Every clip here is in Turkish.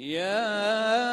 يا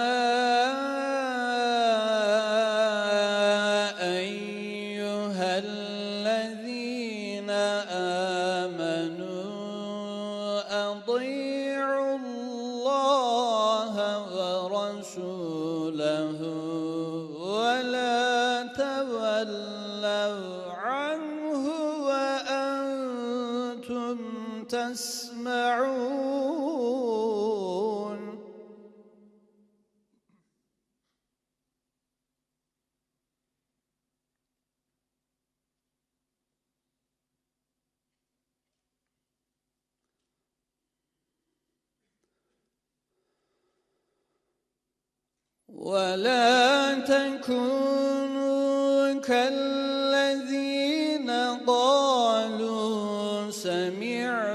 سميع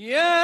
Yeah.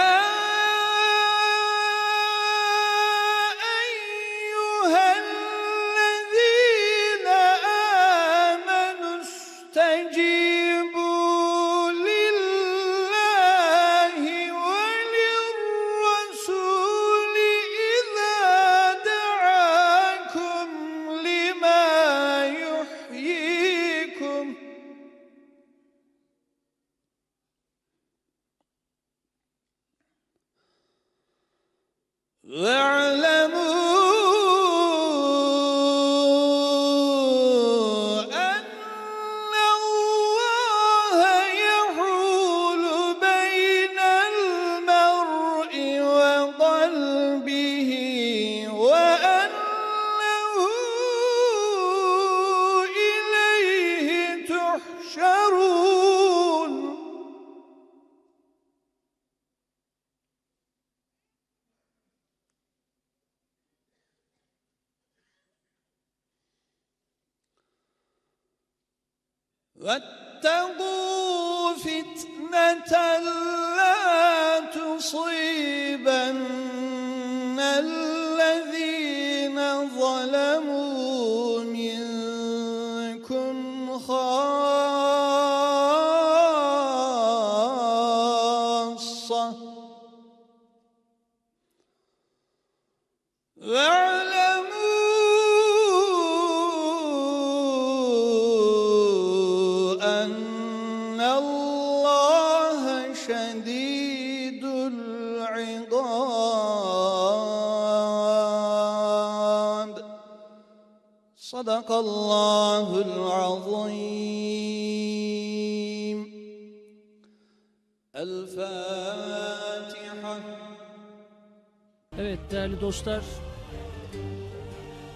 Dostlar,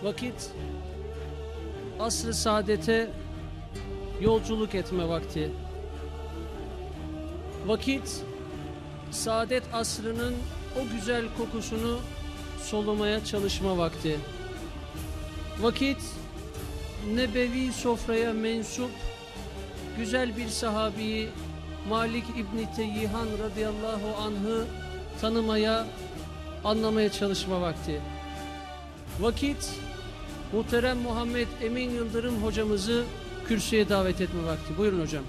vakit asr-ı saadete yolculuk etme vakti. Vakit saadet asrının o güzel kokusunu solumaya çalışma vakti. Vakit nebevi sofraya mensup güzel bir sahabiyi Malik İbni Teyyihan radıyallahu anh'ı tanımaya anlamaya çalışma vakti. Vakit muhterem Muhammed Emin Yıldırım hocamızı kürsüye davet etme vakti. Buyurun hocam.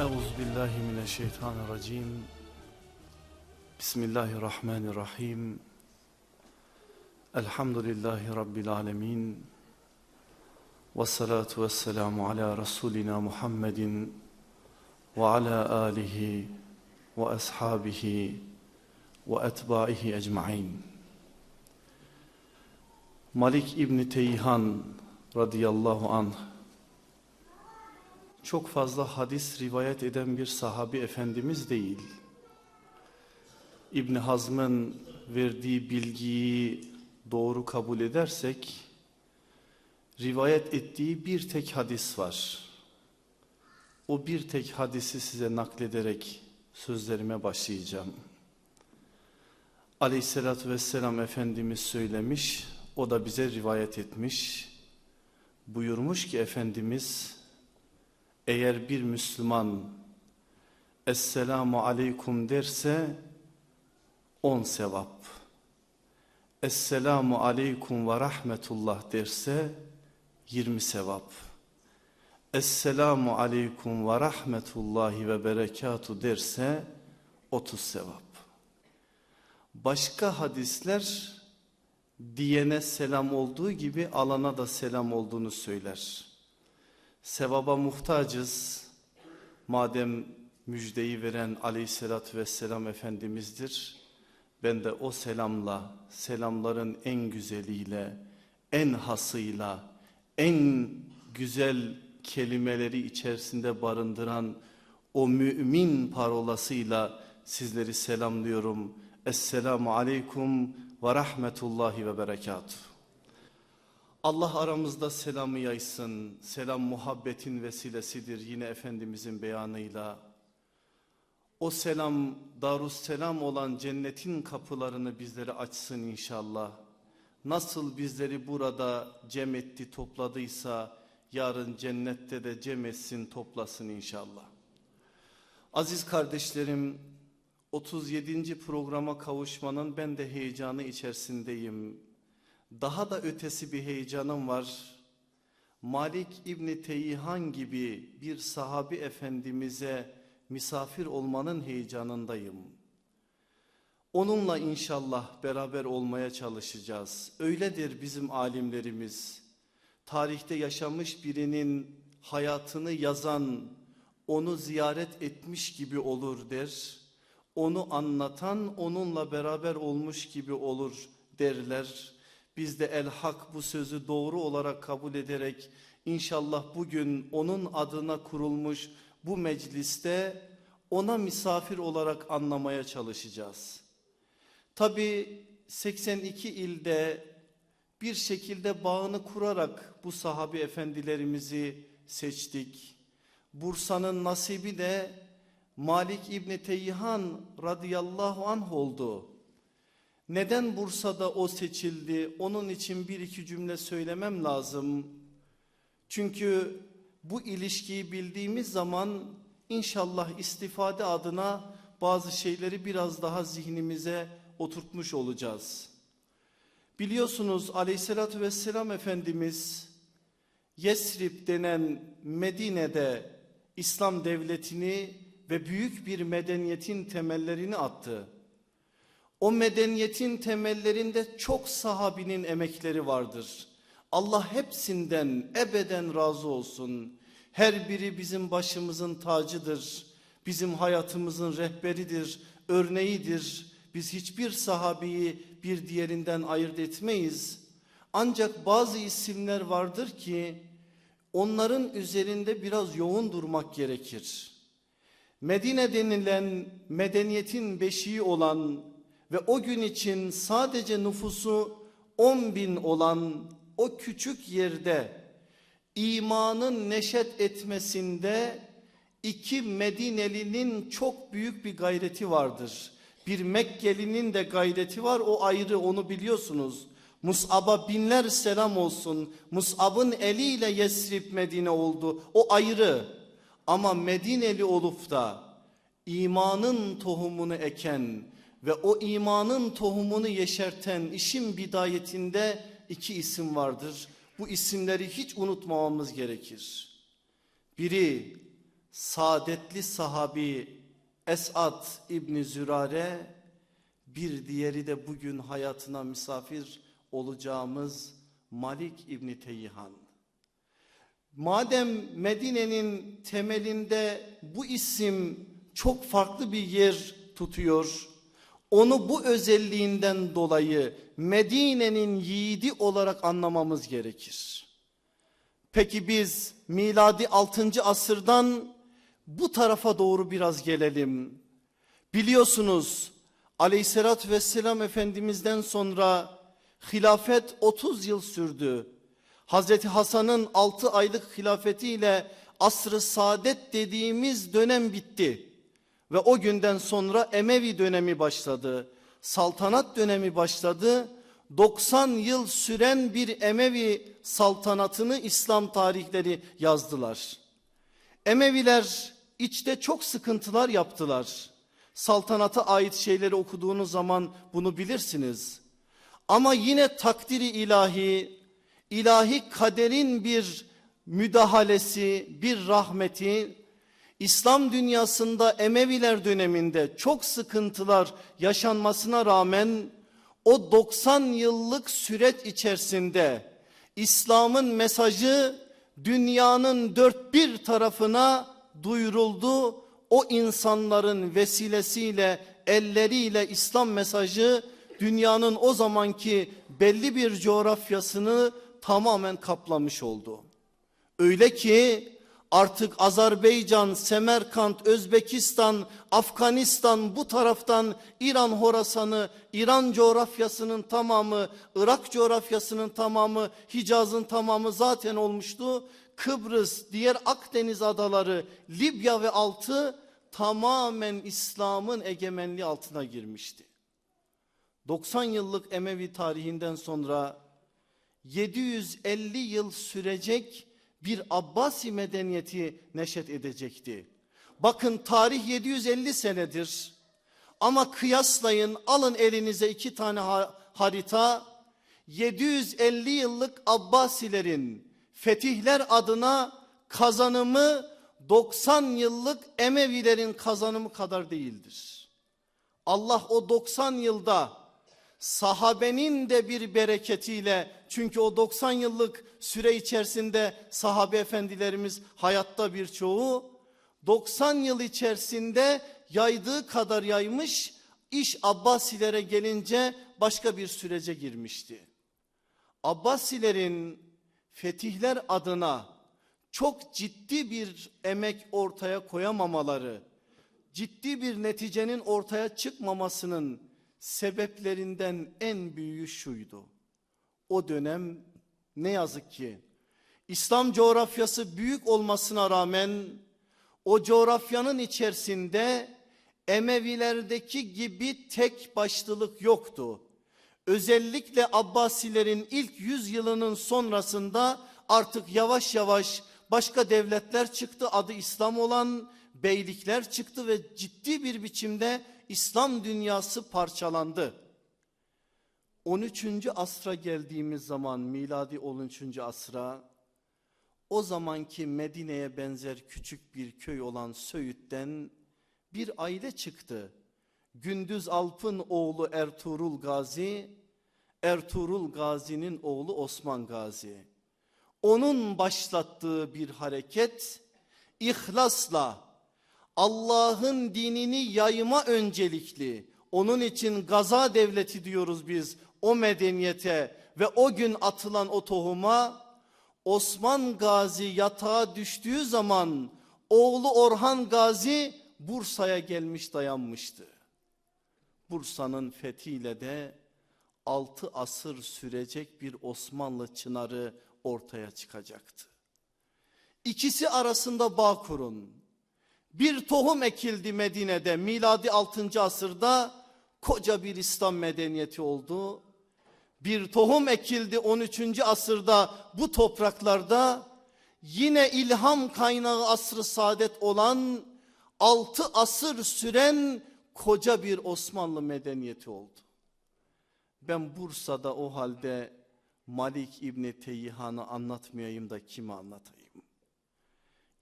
Euzu billahi mineşşeytanirracim. Bismillahirrahmanirrahim. Elhamdülillahi rabbil alamin. Ves salatu vesselamu ala rasulina Muhammedin ve ala alihi ve ashabihi ve etbaihi ecmaîn. Malik İbni Teyhan radıyallahu anh çok fazla hadis rivayet eden bir sahabi efendimiz değil. İbn Hazm'ın verdiği bilgiyi doğru kabul edersek rivayet ettiği bir tek hadis var. O bir tek hadisi size naklederek sözlerime başlayacağım. Aleyhissalatü vesselam Efendimiz söylemiş, o da bize rivayet etmiş. Buyurmuş ki Efendimiz, eğer bir Müslüman Esselamu Aleyküm derse on sevap. Esselamu Aleyküm ve Rahmetullah derse yirmi sevap. Esselamu Aleyküm ve Rahmetullahi ve Berekatu derse otuz sevap. Başka hadisler diyene selam olduğu gibi alana da selam olduğunu söyler sevaba muhtacız. Madem müjdeyi veren aleyhissalatü vesselam Efendimiz'dir. Ben de o selamla, selamların en güzeliyle, en hasıyla, en güzel kelimeleri içerisinde barındıran o mümin parolasıyla sizleri selamlıyorum. Esselamu aleyküm ve rahmetullahi ve berekatuhu. Allah aramızda selamı yaysın. Selam muhabbetin vesilesidir yine Efendimizin beyanıyla. O selam Darusselam olan cennetin kapılarını bizlere açsın inşallah. Nasıl bizleri burada cem etti topladıysa yarın cennette de cem etsin toplasın inşallah. Aziz kardeşlerim 37. programa kavuşmanın ben de heyecanı içerisindeyim. Daha da ötesi bir heyecanım var. Malik İbni Teyhan gibi bir sahabi efendimize misafir olmanın heyecanındayım. Onunla inşallah beraber olmaya çalışacağız. Öyledir bizim alimlerimiz. Tarihte yaşamış birinin hayatını yazan, onu ziyaret etmiş gibi olur der. Onu anlatan onunla beraber olmuş gibi olur derler. Biz de el hak bu sözü doğru olarak kabul ederek inşallah bugün onun adına kurulmuş bu mecliste ona misafir olarak anlamaya çalışacağız. Tabi 82 ilde bir şekilde bağını kurarak bu sahabi efendilerimizi seçtik. Bursa'nın nasibi de Malik İbni Teyhan radıyallahu anh oldu. Neden Bursa'da o seçildi? Onun için bir iki cümle söylemem lazım. Çünkü bu ilişkiyi bildiğimiz zaman inşallah istifade adına bazı şeyleri biraz daha zihnimize oturtmuş olacağız. Biliyorsunuz aleyhissalatü vesselam Efendimiz Yesrib denen Medine'de İslam devletini ve büyük bir medeniyetin temellerini attı. O medeniyetin temellerinde çok sahabinin emekleri vardır. Allah hepsinden ebeden razı olsun. Her biri bizim başımızın tacıdır. Bizim hayatımızın rehberidir, örneğidir. Biz hiçbir sahabeyi bir diğerinden ayırt etmeyiz. Ancak bazı isimler vardır ki onların üzerinde biraz yoğun durmak gerekir. Medine denilen medeniyetin beşiği olan ve o gün için sadece nüfusu 10 bin olan o küçük yerde imanın neşet etmesinde iki Medinelinin çok büyük bir gayreti vardır. Bir Mekkelinin de gayreti var o ayrı onu biliyorsunuz. Mus'ab'a binler selam olsun. Mus'ab'ın eliyle Yesrib Medine oldu. O ayrı. Ama Medineli olup da imanın tohumunu eken ve o imanın tohumunu yeşerten işin bidayetinde iki isim vardır. Bu isimleri hiç unutmamamız gerekir. Biri saadetli sahabi Esad İbni Zürare, bir diğeri de bugün hayatına misafir olacağımız Malik İbni Teyhan. Madem Medine'nin temelinde bu isim çok farklı bir yer tutuyor. Onu bu özelliğinden dolayı Medine'nin yiğidi olarak anlamamız gerekir. Peki biz miladi 6. asırdan bu tarafa doğru biraz gelelim. Biliyorsunuz aleyhissalatü vesselam efendimizden sonra hilafet 30 yıl sürdü. Hazreti Hasan'ın 6 aylık hilafetiyle asrı saadet dediğimiz dönem bitti. Ve o günden sonra Emevi dönemi başladı. Saltanat dönemi başladı. 90 yıl süren bir Emevi saltanatını İslam tarihleri yazdılar. Emeviler içte çok sıkıntılar yaptılar. Saltanata ait şeyleri okuduğunuz zaman bunu bilirsiniz. Ama yine takdiri ilahi, ilahi kaderin bir müdahalesi, bir rahmeti, İslam dünyasında Emeviler döneminde çok sıkıntılar yaşanmasına rağmen o 90 yıllık süreç içerisinde İslam'ın mesajı dünyanın dört bir tarafına duyuruldu. O insanların vesilesiyle elleriyle İslam mesajı dünyanın o zamanki belli bir coğrafyasını tamamen kaplamış oldu. Öyle ki artık Azerbaycan, Semerkant, Özbekistan, Afganistan bu taraftan İran Horasan'ı, İran coğrafyasının tamamı, Irak coğrafyasının tamamı, Hicaz'ın tamamı zaten olmuştu. Kıbrıs, diğer Akdeniz adaları, Libya ve altı tamamen İslam'ın egemenliği altına girmişti. 90 yıllık Emevi tarihinden sonra 750 yıl sürecek bir Abbasi medeniyeti neşet edecekti. Bakın tarih 750 senedir ama kıyaslayın alın elinize iki tane harita 750 yıllık Abbasilerin fetihler adına kazanımı 90 yıllık Emevilerin kazanımı kadar değildir. Allah o 90 yılda sahabenin de bir bereketiyle çünkü o 90 yıllık süre içerisinde sahabe efendilerimiz hayatta birçoğu 90 yıl içerisinde yaydığı kadar yaymış iş Abbasilere gelince başka bir sürece girmişti. Abbasilerin fetihler adına çok ciddi bir emek ortaya koyamamaları, ciddi bir neticenin ortaya çıkmamasının sebeplerinden en büyüğü şuydu. O dönem ne yazık ki İslam coğrafyası büyük olmasına rağmen o coğrafyanın içerisinde Emevilerdeki gibi tek başlılık yoktu. Özellikle Abbasilerin ilk yüzyılının sonrasında artık yavaş yavaş başka devletler çıktı adı İslam olan beylikler çıktı ve ciddi bir biçimde İslam dünyası parçalandı. 13. asra geldiğimiz zaman miladi 13. asra o zamanki Medine'ye benzer küçük bir köy olan Söğüt'ten bir aile çıktı. Gündüz Alp'ın oğlu Ertuğrul Gazi, Ertuğrul Gazi'nin oğlu Osman Gazi. Onun başlattığı bir hareket ihlasla Allah'ın dinini yayma öncelikli. Onun için Gaza devleti diyoruz biz o medeniyete ve o gün atılan o tohuma Osman Gazi yatağa düştüğü zaman oğlu Orhan Gazi Bursa'ya gelmiş dayanmıştı. Bursa'nın fethiyle de altı asır sürecek bir Osmanlı çınarı ortaya çıkacaktı. İkisi arasında bağ kurun. Bir tohum ekildi Medine'de miladi 6. asırda koca bir İslam medeniyeti oldu. Bir tohum ekildi 13. asırda bu topraklarda yine ilham kaynağı asrı saadet olan 6 asır süren koca bir Osmanlı medeniyeti oldu. Ben Bursa'da o halde Malik İbni Teyhan'ı anlatmayayım da kimi anlatayım?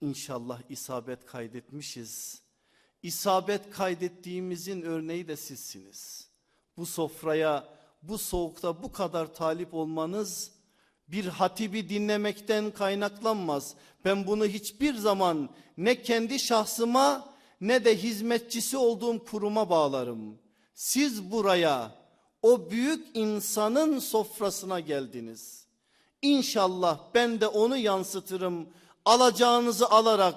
İnşallah isabet kaydetmişiz. İsabet kaydettiğimizin örneği de sizsiniz. Bu sofraya bu soğukta bu kadar talip olmanız bir hatibi dinlemekten kaynaklanmaz. Ben bunu hiçbir zaman ne kendi şahsıma ne de hizmetçisi olduğum kuruma bağlarım. Siz buraya o büyük insanın sofrasına geldiniz. İnşallah ben de onu yansıtırım. Alacağınızı alarak,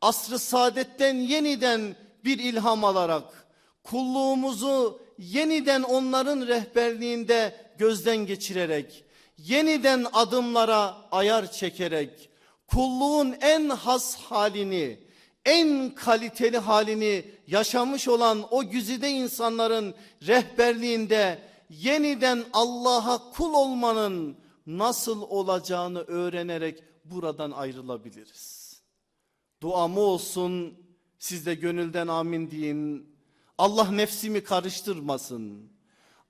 asrı saadetten yeniden bir ilham alarak, kulluğumuzu yeniden onların rehberliğinde gözden geçirerek, yeniden adımlara ayar çekerek, kulluğun en has halini, en kaliteli halini yaşamış olan o güzide insanların rehberliğinde yeniden Allah'a kul olmanın nasıl olacağını öğrenerek buradan ayrılabiliriz. Duamı olsun siz de gönülden amin deyin. Allah nefsimi karıştırmasın.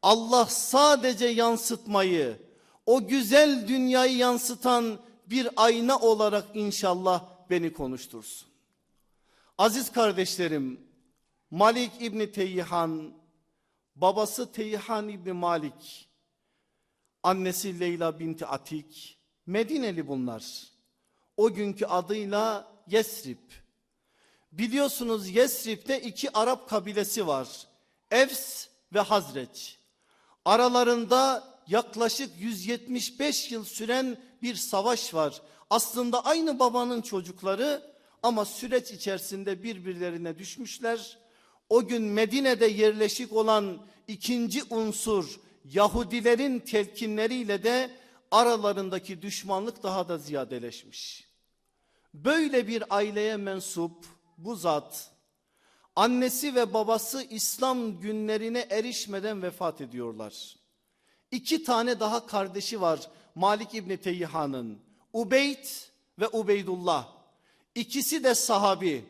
Allah sadece yansıtmayı, o güzel dünyayı yansıtan bir ayna olarak inşallah beni konuştursun. Aziz kardeşlerim, Malik İbni Teyhan, babası Teyhan İbni Malik, annesi Leyla binti Atik, Medineli bunlar. O günkü adıyla Yesrib. Biliyorsunuz Yesrib'de iki Arap kabilesi var. Evs ve Hazreç. Aralarında yaklaşık 175 yıl süren bir savaş var. Aslında aynı babanın çocukları ama süreç içerisinde birbirlerine düşmüşler. O gün Medine'de yerleşik olan ikinci unsur Yahudilerin telkinleriyle de aralarındaki düşmanlık daha da ziyadeleşmiş. Böyle bir aileye mensup bu zat annesi ve babası İslam günlerine erişmeden vefat ediyorlar. İki tane daha kardeşi var Malik İbni Teyhan'ın. Ubeyd ve Ubeydullah. İkisi de sahabi.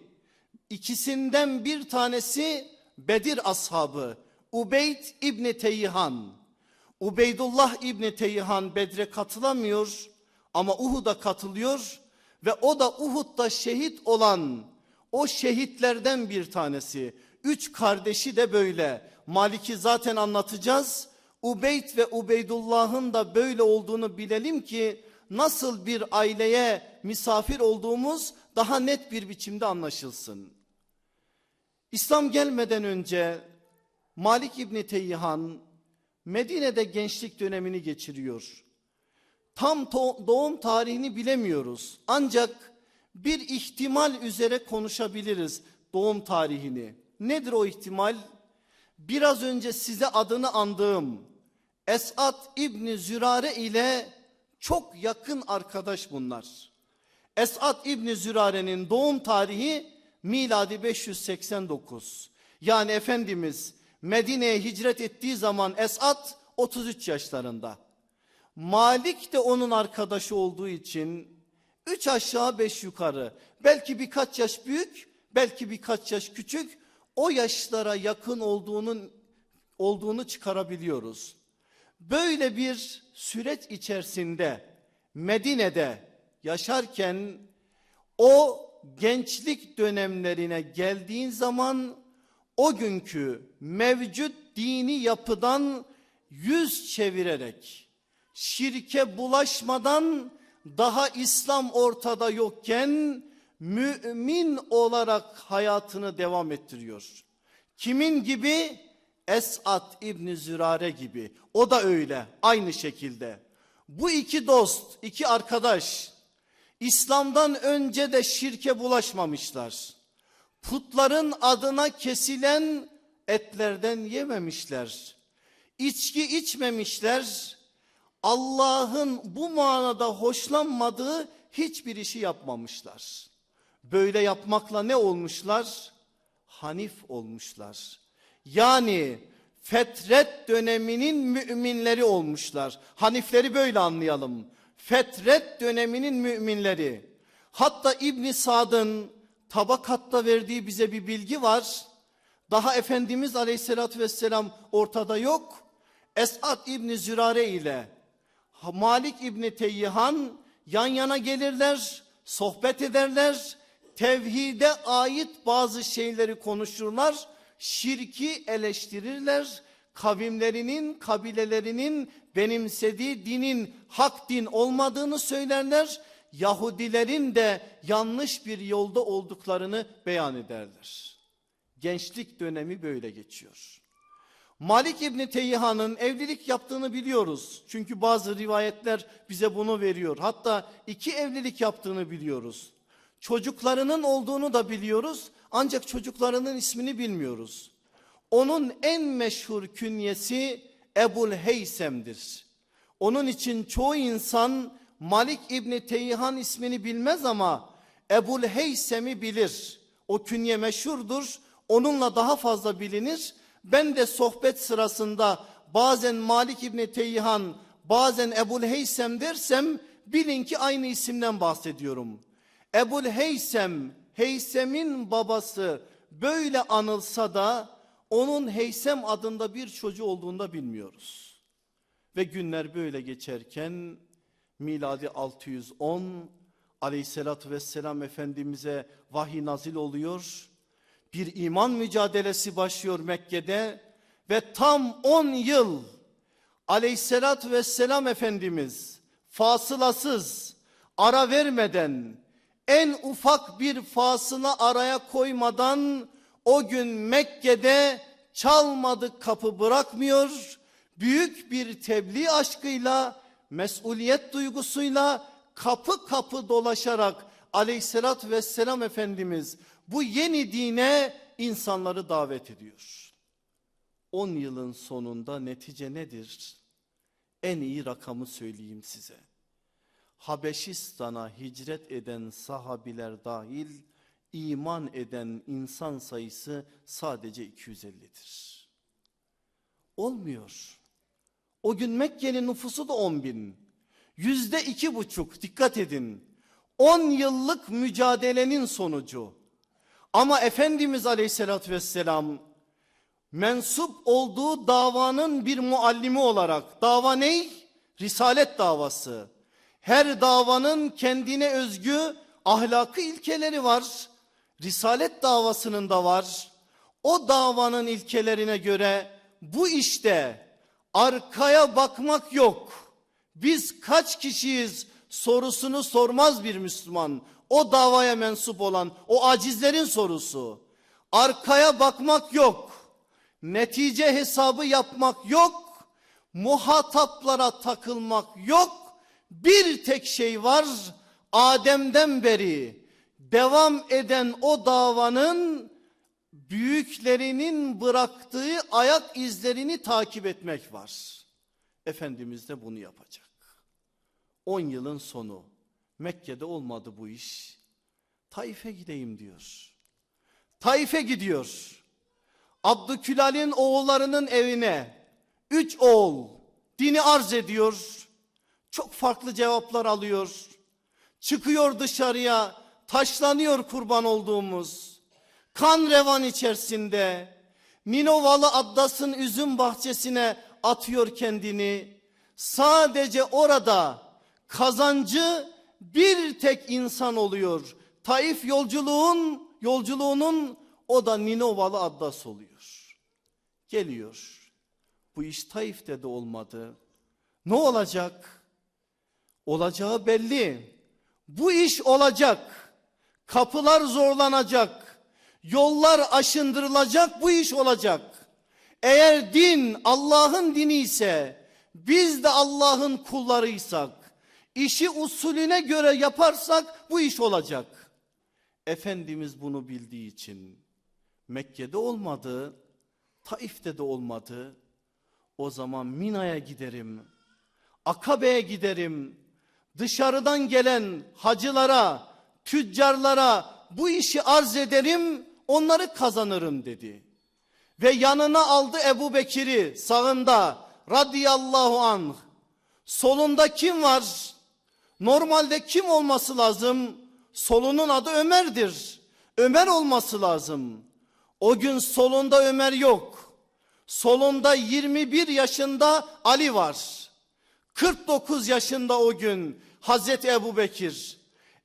İkisinden bir tanesi Bedir ashabı. Ubeyd İbni Teyhan. Ubeydullah İbni Teyhan Bedre katılamıyor ama Uhud'a katılıyor ve o da Uhud'da şehit olan o şehitlerden bir tanesi. Üç kardeşi de böyle. Malik'i zaten anlatacağız. Ubeyd ve Ubeydullah'ın da böyle olduğunu bilelim ki nasıl bir aileye misafir olduğumuz daha net bir biçimde anlaşılsın. İslam gelmeden önce Malik İbni Teyhan Medine'de gençlik dönemini geçiriyor. Tam doğum tarihini bilemiyoruz. Ancak bir ihtimal üzere konuşabiliriz doğum tarihini. Nedir o ihtimal? Biraz önce size adını andığım Esat İbni Zürare ile çok yakın arkadaş bunlar. Esat İbni Zürare'nin doğum tarihi miladi 589. Yani Efendimiz Medine'ye hicret ettiği zaman Esat 33 yaşlarında. Malik de onun arkadaşı olduğu için üç aşağı beş yukarı belki birkaç yaş büyük belki birkaç yaş küçük o yaşlara yakın olduğunun olduğunu çıkarabiliyoruz. Böyle bir süreç içerisinde Medine'de yaşarken o gençlik dönemlerine geldiğin zaman o günkü mevcut dini yapıdan yüz çevirerek şirke bulaşmadan daha İslam ortada yokken mümin olarak hayatını devam ettiriyor. Kimin gibi? Esat İbni Zürare gibi. O da öyle aynı şekilde. Bu iki dost, iki arkadaş İslam'dan önce de şirke bulaşmamışlar. Putların adına kesilen etlerden yememişler. İçki içmemişler. Allah'ın bu manada hoşlanmadığı hiçbir işi yapmamışlar. Böyle yapmakla ne olmuşlar? Hanif olmuşlar. Yani fetret döneminin müminleri olmuşlar. Hanifleri böyle anlayalım. Fetret döneminin müminleri. Hatta İbn Sad'ın tabakatta verdiği bize bir bilgi var. Daha Efendimiz Aleyhisselatü vesselam ortada yok. Esad İbni Zürare ile Malik İbni Teyyihan yan yana gelirler, sohbet ederler. Tevhide ait bazı şeyleri konuşurlar. Şirki eleştirirler. Kavimlerinin, kabilelerinin benimsediği dinin hak din olmadığını söylerler. Yahudilerin de yanlış bir yolda olduklarını beyan ederler. Gençlik dönemi böyle geçiyor. Malik İbni Teyhan'ın evlilik yaptığını biliyoruz. Çünkü bazı rivayetler bize bunu veriyor. Hatta iki evlilik yaptığını biliyoruz. Çocuklarının olduğunu da biliyoruz. Ancak çocuklarının ismini bilmiyoruz. Onun en meşhur künyesi Ebul Heysem'dir. Onun için çoğu insan Malik İbni Teyhan ismini bilmez ama Ebul Heysem'i bilir. O künye meşhurdur. Onunla daha fazla bilinir. Ben de sohbet sırasında bazen Malik İbni Teyhan bazen Ebul Heysem dersem bilin ki aynı isimden bahsediyorum. Ebul Heysem, Heysem'in babası böyle anılsa da onun Heysem adında bir çocuğu olduğunda bilmiyoruz. Ve günler böyle geçerken miladi 610 aleyhissalatü vesselam Efendimiz'e vahiy nazil oluyor. Bir iman mücadelesi başlıyor Mekke'de ve tam 10 yıl aleyhissalatü vesselam Efendimiz fasılasız ara vermeden en ufak bir fasıla araya koymadan o gün Mekke'de çalmadık kapı bırakmıyor. Büyük bir tebliğ aşkıyla mesuliyet duygusuyla kapı kapı dolaşarak aleyhissalatü vesselam Efendimiz bu yeni dine insanları davet ediyor. 10 yılın sonunda netice nedir? En iyi rakamı söyleyeyim size. Habeşistan'a hicret eden sahabiler dahil iman eden insan sayısı sadece 250'dir. Olmuyor. O gün Mekke'nin nüfusu da 10 bin. Yüzde iki buçuk dikkat edin. 10 yıllık mücadelenin sonucu. Ama Efendimiz Aleyhisselatü Vesselam mensup olduğu davanın bir muallimi olarak dava ney? Risalet davası. Her davanın kendine özgü ahlakı ilkeleri var. Risalet davasının da var. O davanın ilkelerine göre bu işte arkaya bakmak yok. Biz kaç kişiyiz sorusunu sormaz bir Müslüman. O davaya mensup olan o acizlerin sorusu. Arkaya bakmak yok. Netice hesabı yapmak yok. Muhataplara takılmak yok. Bir tek şey var. Adem'den beri devam eden o davanın büyüklerinin bıraktığı ayak izlerini takip etmek var. Efendimiz de bunu yapacak. 10 yılın sonu Mekke'de olmadı bu iş. Taif'e gideyim diyor. Taif'e gidiyor. Abdükülal'in oğullarının evine üç oğul dini arz ediyor. Çok farklı cevaplar alıyor. Çıkıyor dışarıya taşlanıyor kurban olduğumuz. Kan revan içerisinde Ninovalı Addas'ın üzüm bahçesine atıyor kendini. Sadece orada kazancı bir tek insan oluyor. Taif yolculuğun yolculuğunun o da Ninovalı Addas oluyor. Geliyor. Bu iş Taif'te de olmadı. Ne olacak? Olacağı belli. Bu iş olacak. Kapılar zorlanacak. Yollar aşındırılacak. Bu iş olacak. Eğer din Allah'ın dini ise biz de Allah'ın kullarıysak işi usulüne göre yaparsak bu iş olacak. Efendimiz bunu bildiği için Mekke'de olmadı, Taif'te de olmadı. O zaman Mina'ya giderim, Akabe'ye giderim, dışarıdan gelen hacılara, tüccarlara bu işi arz ederim, onları kazanırım dedi. Ve yanına aldı Ebu Bekir'i sağında radıyallahu anh. Solunda kim var? Normalde kim olması lazım? Solunun adı Ömer'dir. Ömer olması lazım. O gün solunda Ömer yok. Solunda 21 yaşında Ali var. 49 yaşında o gün Hazreti Ebu Bekir.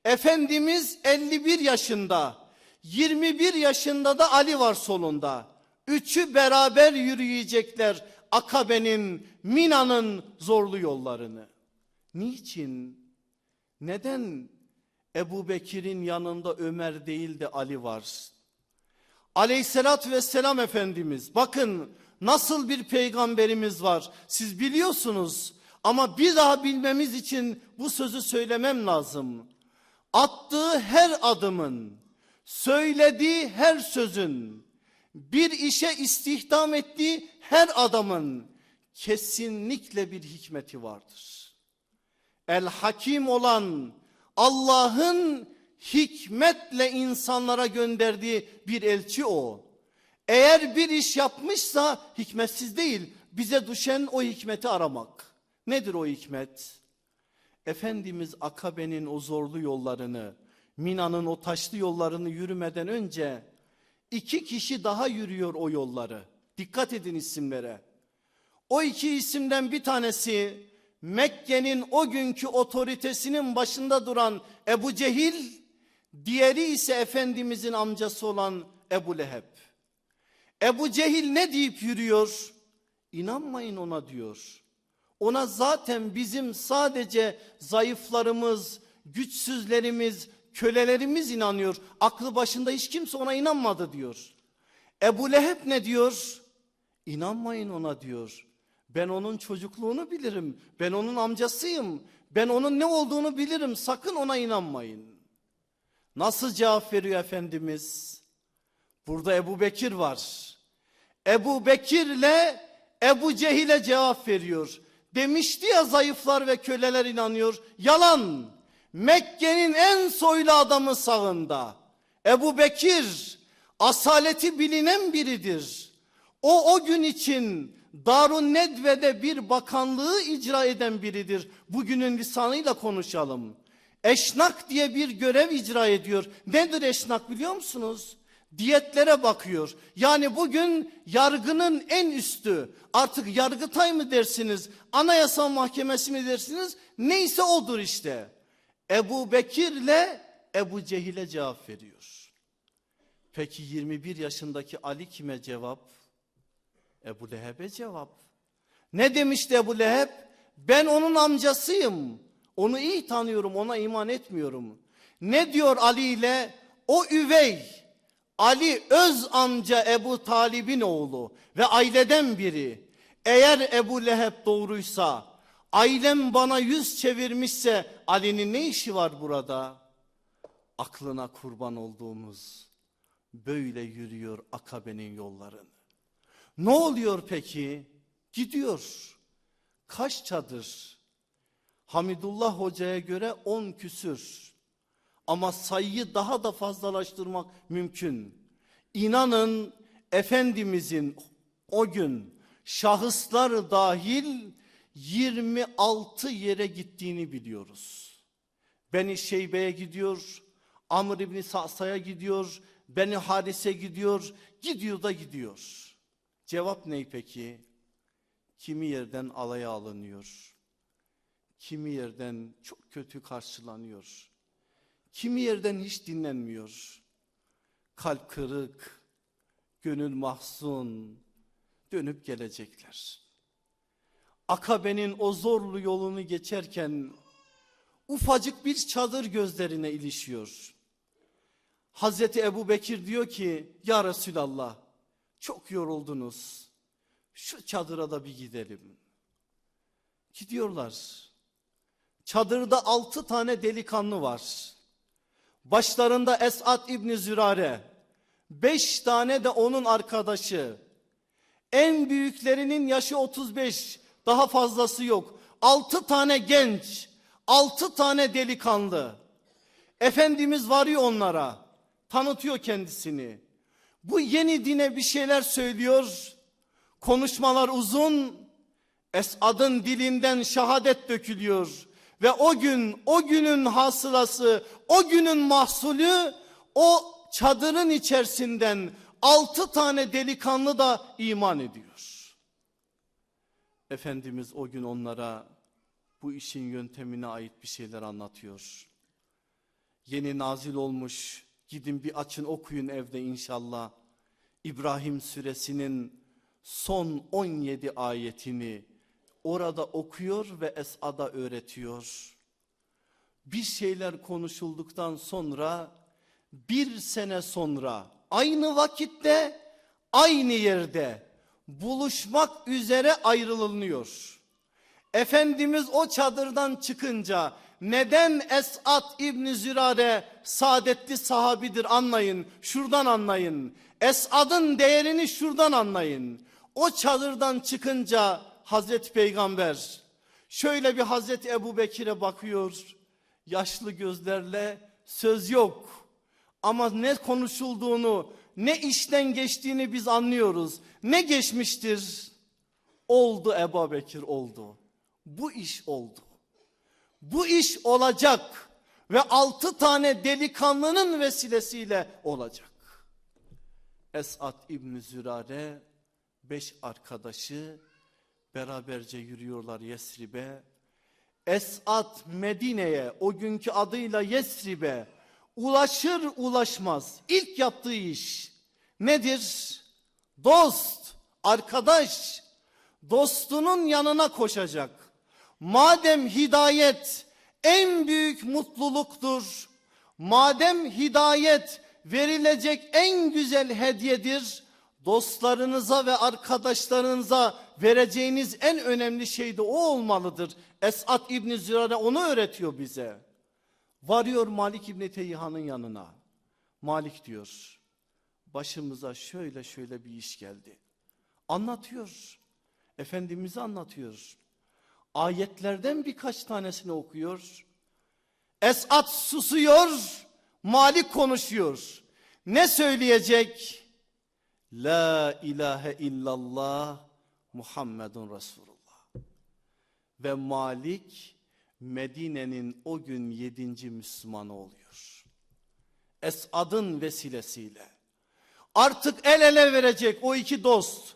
Efendimiz 51 yaşında. 21 yaşında da Ali var solunda. Üçü beraber yürüyecekler Akabe'nin, Mina'nın zorlu yollarını. Niçin? Neden Ebu Bekir'in yanında Ömer değil de Ali var? Aleyhissalatü vesselam Efendimiz bakın nasıl bir peygamberimiz var. Siz biliyorsunuz ama bir daha bilmemiz için bu sözü söylemem lazım. Attığı her adımın, söylediği her sözün, bir işe istihdam ettiği her adamın kesinlikle bir hikmeti vardır. El Hakim olan Allah'ın hikmetle insanlara gönderdiği bir elçi o. Eğer bir iş yapmışsa hikmetsiz değil. Bize düşen o hikmeti aramak. Nedir o hikmet? Efendimiz Akabe'nin o zorlu yollarını, Mina'nın o taşlı yollarını yürümeden önce iki kişi daha yürüyor o yolları. Dikkat edin isimlere. O iki isimden bir tanesi Mekke'nin o günkü otoritesinin başında duran Ebu Cehil, diğeri ise Efendimizin amcası olan Ebu Leheb. Ebu Cehil ne deyip yürüyor? İnanmayın ona diyor. Ona zaten bizim sadece zayıflarımız, güçsüzlerimiz, kölelerimiz inanıyor. Aklı başında hiç kimse ona inanmadı diyor. Ebu Leheb ne diyor? İnanmayın ona diyor. Ben onun çocukluğunu bilirim. Ben onun amcasıyım. Ben onun ne olduğunu bilirim. Sakın ona inanmayın. Nasıl cevap veriyor Efendimiz? Burada Ebu Bekir var. Ebu Bekir'le Ebu Cehil'e cevap veriyor. Demişti ya zayıflar ve köleler inanıyor. Yalan. Mekke'nin en soylu adamı sağında. Ebu Bekir asaleti bilinen biridir. O o gün için Darun Nedve'de bir bakanlığı icra eden biridir. Bugünün lisanıyla konuşalım. Eşnak diye bir görev icra ediyor. Nedir eşnak biliyor musunuz? Diyetlere bakıyor. Yani bugün yargının en üstü. Artık yargıtay mı dersiniz? Anayasa mahkemesi mi dersiniz? Neyse odur işte. Ebu Bekir'le Ebu Cehil'e cevap veriyor. Peki 21 yaşındaki Ali kime cevap? Ebu Leheb'e cevap. Ne demişti Ebu Leheb? Ben onun amcasıyım. Onu iyi tanıyorum, ona iman etmiyorum. Ne diyor Ali ile? O üvey, Ali öz amca Ebu Talib'in oğlu ve aileden biri. Eğer Ebu Leheb doğruysa, ailem bana yüz çevirmişse Ali'nin ne işi var burada? Aklına kurban olduğumuz böyle yürüyor Akabe'nin yollarını. Ne oluyor peki? Gidiyor. Kaç çadır? Hamidullah Hoca'ya göre on küsür. Ama sayıyı daha da fazlalaştırmak mümkün. İnanın Efendimizin o gün şahıslar dahil 26 yere gittiğini biliyoruz. Beni Şeybe'ye gidiyor, Amr İbni Sa'sa'ya gidiyor, Beni Haris'e gidiyor, gidiyor da gidiyor. Cevap ne peki? Kimi yerden alaya alınıyor. Kimi yerden çok kötü karşılanıyor. Kimi yerden hiç dinlenmiyor. Kalp kırık, gönül mahzun, dönüp gelecekler. Akabe'nin o zorlu yolunu geçerken ufacık bir çadır gözlerine ilişiyor. Hazreti Ebu Bekir diyor ki ya Resulallah çok yoruldunuz. Şu çadıra da bir gidelim. Gidiyorlar. Çadırda altı tane delikanlı var. Başlarında Esat İbni Zürare. Beş tane de onun arkadaşı. En büyüklerinin yaşı 35. Daha fazlası yok. Altı tane genç. Altı tane delikanlı. Efendimiz varıyor onlara. Tanıtıyor kendisini. Bu yeni dine bir şeyler söylüyor. Konuşmalar uzun. Esad'ın dilinden şehadet dökülüyor. Ve o gün, o günün hasılası, o günün mahsulü o çadırın içerisinden altı tane delikanlı da iman ediyor. Efendimiz o gün onlara bu işin yöntemine ait bir şeyler anlatıyor. Yeni nazil olmuş gidin bir açın okuyun evde inşallah. İbrahim suresinin son 17 ayetini orada okuyor ve Esad'a öğretiyor. Bir şeyler konuşulduktan sonra bir sene sonra aynı vakitte aynı yerde buluşmak üzere ayrılınıyor. Efendimiz o çadırdan çıkınca neden Esat İbni Zürare saadetli sahabidir anlayın. Şuradan anlayın. Esad'ın değerini şuradan anlayın. O çadırdan çıkınca Hazreti Peygamber şöyle bir Hazreti Ebu Bekir'e bakıyor. Yaşlı gözlerle söz yok. Ama ne konuşulduğunu, ne işten geçtiğini biz anlıyoruz. Ne geçmiştir? Oldu Ebu Bekir oldu. Bu iş oldu. Bu iş olacak ve altı tane delikanlının vesilesiyle olacak. Esat İbni Zürare beş arkadaşı beraberce yürüyorlar Yesrib'e. Esat Medine'ye o günkü adıyla Yesrib'e ulaşır ulaşmaz ilk yaptığı iş nedir? Dost, arkadaş, dostunun yanına koşacak. Madem hidayet en büyük mutluluktur, madem hidayet verilecek en güzel hediyedir, dostlarınıza ve arkadaşlarınıza vereceğiniz en önemli şey de o olmalıdır. Esat İbni Zürare onu öğretiyor bize. Varıyor Malik İbni Teyhan'ın yanına. Malik diyor başımıza şöyle şöyle bir iş geldi. Anlatıyor. Efendimiz'i anlatıyor. Ayetlerden birkaç tanesini okuyor. Esat susuyor. Malik konuşuyor. Ne söyleyecek? La ilahe illallah Muhammedun Resulullah. Ve Malik Medine'nin o gün yedinci Müslümanı oluyor. Esad'ın vesilesiyle. Artık el ele verecek o iki dost.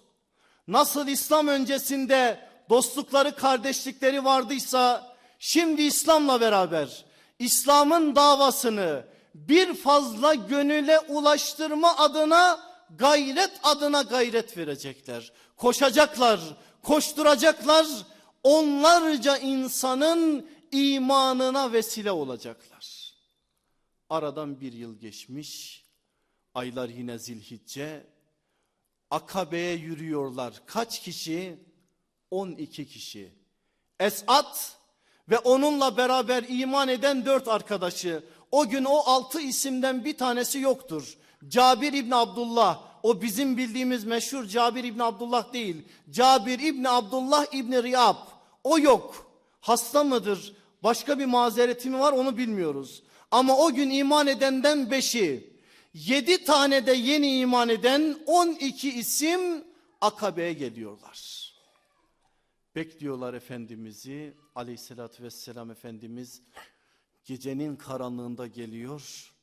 Nasıl İslam öncesinde dostlukları kardeşlikleri vardıysa şimdi İslam'la beraber İslam'ın davasını bir fazla gönüle ulaştırma adına gayret adına gayret verecekler. Koşacaklar, koşturacaklar. Onlarca insanın imanına vesile olacaklar. Aradan bir yıl geçmiş. Aylar yine zilhicce. Akabe'ye yürüyorlar. Kaç kişi? 12 kişi. Esat ve onunla beraber iman eden dört arkadaşı. O gün o altı isimden bir tanesi yoktur. Cabir İbni Abdullah o bizim bildiğimiz meşhur Cabir İbni Abdullah değil. Cabir İbni Abdullah İbni Riyab o yok. Hasta mıdır? Başka bir mazereti mi var onu bilmiyoruz. Ama o gün iman edenden beşi, yedi tane de yeni iman eden on iki isim Akabe'ye geliyorlar. Bekliyorlar Efendimiz'i aleyhissalatü vesselam Efendimiz gecenin karanlığında geliyor.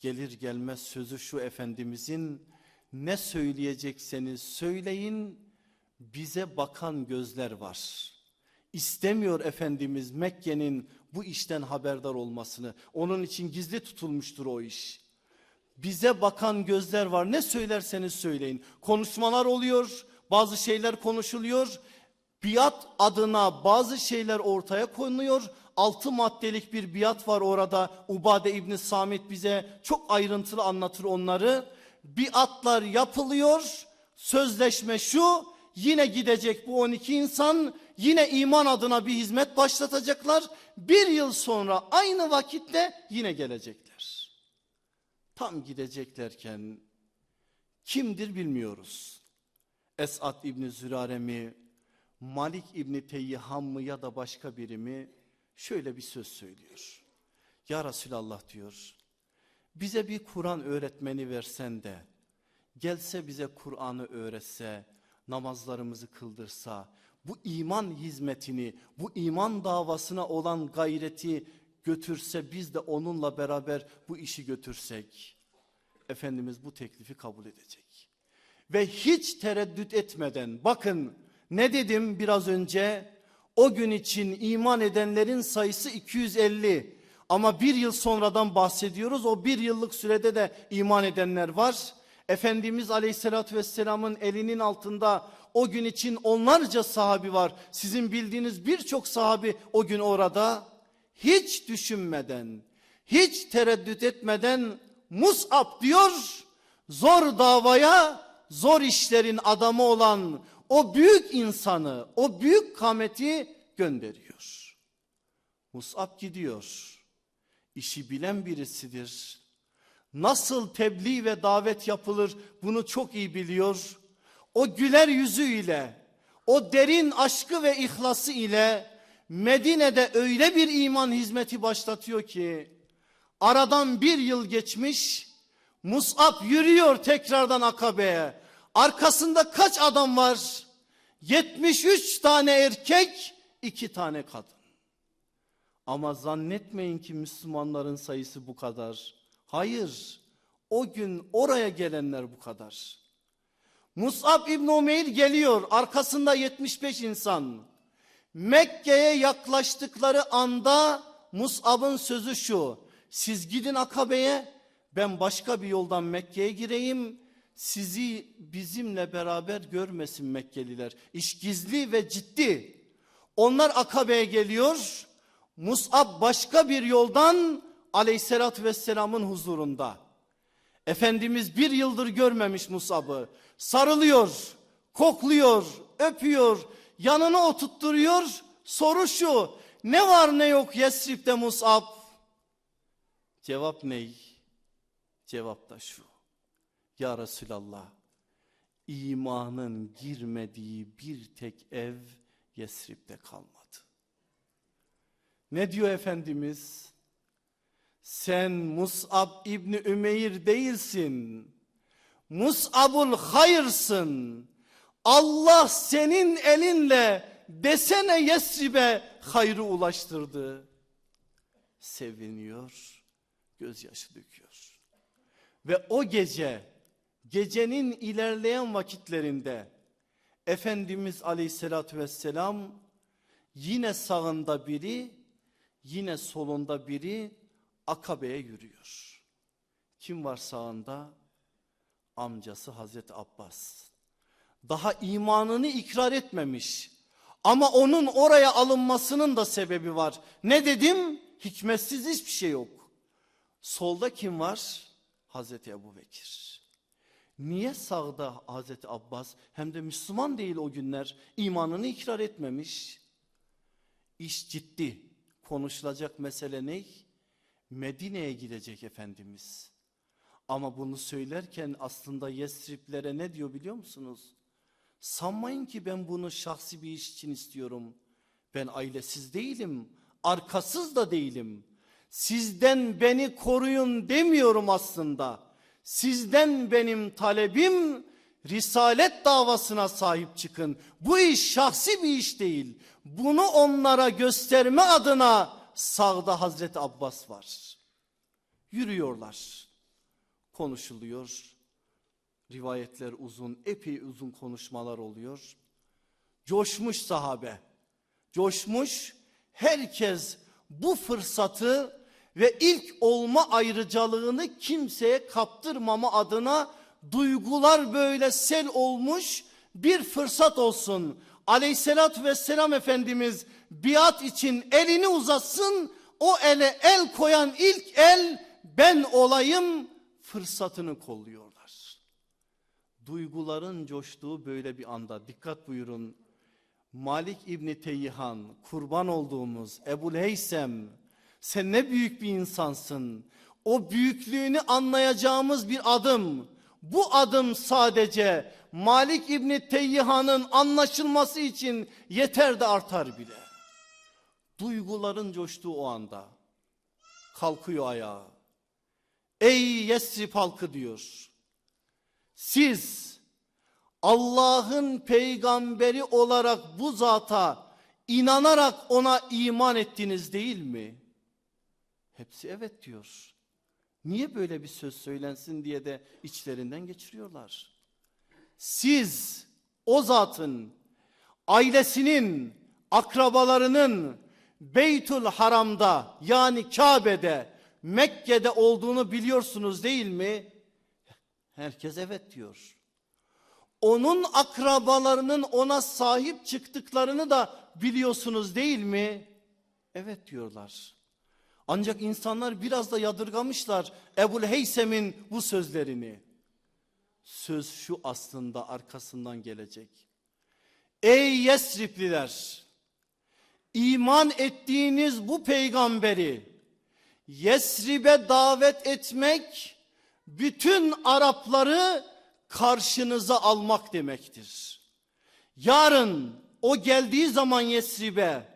Gelir gelmez sözü şu Efendimizin ne söyleyecekseniz söyleyin bize bakan gözler var. İstemiyor Efendimiz Mekke'nin bu işten haberdar olmasını. Onun için gizli tutulmuştur o iş. Bize bakan gözler var ne söylerseniz söyleyin. Konuşmalar oluyor bazı şeyler konuşuluyor. Biat adına bazı şeyler ortaya konuluyor. Altı maddelik bir biat var orada. Ubade İbni Samit bize çok ayrıntılı anlatır onları biatlar yapılıyor. Sözleşme şu yine gidecek bu 12 insan yine iman adına bir hizmet başlatacaklar. Bir yıl sonra aynı vakitte yine gelecekler. Tam gideceklerken kimdir bilmiyoruz. Esat İbni Zürare mi, Malik İbni Teyyihan mı ya da başka biri mi şöyle bir söz söylüyor. Ya Resulallah diyor bize bir Kur'an öğretmeni versen de gelse bize Kur'an'ı öğretse, namazlarımızı kıldırsa, bu iman hizmetini, bu iman davasına olan gayreti götürse biz de onunla beraber bu işi götürsek Efendimiz bu teklifi kabul edecek. Ve hiç tereddüt etmeden bakın ne dedim biraz önce o gün için iman edenlerin sayısı 250 ama bir yıl sonradan bahsediyoruz. O bir yıllık sürede de iman edenler var. Efendimiz Aleyhisselatü Vesselam'ın elinin altında o gün için onlarca sahabi var. Sizin bildiğiniz birçok sahabi o gün orada. Hiç düşünmeden, hiç tereddüt etmeden Mus'ab diyor zor davaya, zor işlerin adamı olan o büyük insanı, o büyük kameti gönderiyor. Mus'ab gidiyor işi bilen birisidir. Nasıl tebliğ ve davet yapılır bunu çok iyi biliyor. O güler yüzüyle, o derin aşkı ve ihlası ile Medine'de öyle bir iman hizmeti başlatıyor ki aradan bir yıl geçmiş Mus'ab yürüyor tekrardan Akabe'ye. Arkasında kaç adam var? 73 tane erkek, iki tane kadın. Ama zannetmeyin ki Müslümanların sayısı bu kadar. Hayır. O gün oraya gelenler bu kadar. Mus'ab İbn Umeyr geliyor. Arkasında 75 insan. Mekke'ye yaklaştıkları anda Mus'ab'ın sözü şu. Siz gidin Akabe'ye ben başka bir yoldan Mekke'ye gireyim. Sizi bizimle beraber görmesin Mekkeliler. İş gizli ve ciddi. Onlar Akabe'ye geliyor. Mus'ab başka bir yoldan aleyhissalatü vesselamın huzurunda. Efendimiz bir yıldır görmemiş Mus'ab'ı. Sarılıyor, kokluyor, öpüyor, yanına oturtturuyor. Soru şu, ne var ne yok Yesrib'de Mus'ab? Cevap ney? Cevap da şu. Ya Resulallah, imanın girmediği bir tek ev Yesrib'de kalmadı. Ne diyor Efendimiz? Sen Mus'ab İbni Ümeyr değilsin. Mus'abul hayırsın. Allah senin elinle desene Yesrib'e hayrı ulaştırdı. Seviniyor, gözyaşı döküyor. Ve o gece, gecenin ilerleyen vakitlerinde Efendimiz Aleyhisselatü Vesselam yine sağında biri, yine solunda biri Akabe'ye yürüyor. Kim var sağında? Amcası Hazreti Abbas. Daha imanını ikrar etmemiş. Ama onun oraya alınmasının da sebebi var. Ne dedim? Hikmetsiz hiçbir şey yok. Solda kim var? Hazreti Ebu Bekir. Niye sağda Hazreti Abbas hem de Müslüman değil o günler imanını ikrar etmemiş. İş ciddi konuşulacak mesele ne? Medine'ye gidecek Efendimiz. Ama bunu söylerken aslında Yesriplere ne diyor biliyor musunuz? Sanmayın ki ben bunu şahsi bir iş için istiyorum. Ben ailesiz değilim, arkasız da değilim. Sizden beni koruyun demiyorum aslında. Sizden benim talebim risalet davasına sahip çıkın. Bu iş şahsi bir iş değil. Bunu onlara gösterme adına sağda Hazreti Abbas var. Yürüyorlar. Konuşuluyor. Rivayetler uzun, epey uzun konuşmalar oluyor. Coşmuş sahabe. Coşmuş. Herkes bu fırsatı ve ilk olma ayrıcalığını kimseye kaptırmama adına duygular böyle sel olmuş bir fırsat olsun. Aleyhissalatü vesselam Efendimiz biat için elini uzatsın o ele el koyan ilk el ben olayım fırsatını kolluyorlar. Duyguların coştuğu böyle bir anda dikkat buyurun. Malik İbni Teyhan kurban olduğumuz Ebul Heysem sen ne büyük bir insansın. O büyüklüğünü anlayacağımız bir adım. Bu adım sadece Malik İbni Teyhan'ın anlaşılması için yeter de artar bile. Duyguların coştuğu o anda kalkıyor ayağa. Ey Yesrib halkı diyor. Siz Allah'ın peygamberi olarak bu zata inanarak ona iman ettiniz değil mi? Hepsi evet diyor. Niye böyle bir söz söylensin diye de içlerinden geçiriyorlar. Siz o zatın ailesinin, akrabalarının Beytül Haram'da yani Kabe'de, Mekke'de olduğunu biliyorsunuz değil mi? Herkes evet diyor. Onun akrabalarının ona sahip çıktıklarını da biliyorsunuz değil mi? Evet diyorlar. Ancak insanlar biraz da yadırgamışlar Ebul Heysem'in bu sözlerini. Söz şu aslında arkasından gelecek. Ey Yesripliler! iman ettiğiniz bu peygamberi Yesrib'e davet etmek bütün Arapları karşınıza almak demektir. Yarın o geldiği zaman Yesrib'e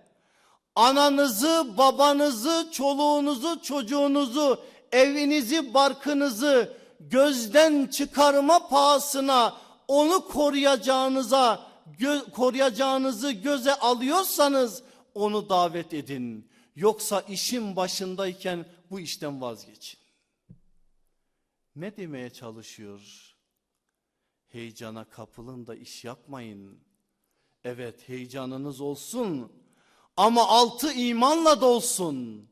ananızı, babanızı, çoluğunuzu, çocuğunuzu, evinizi, barkınızı gözden çıkarma pahasına onu koruyacağınıza, gö koruyacağınızı göze alıyorsanız onu davet edin. Yoksa işin başındayken bu işten vazgeçin. Ne demeye çalışıyor? Heyecana kapılın da iş yapmayın. Evet heyecanınız olsun ama altı imanla dolsun.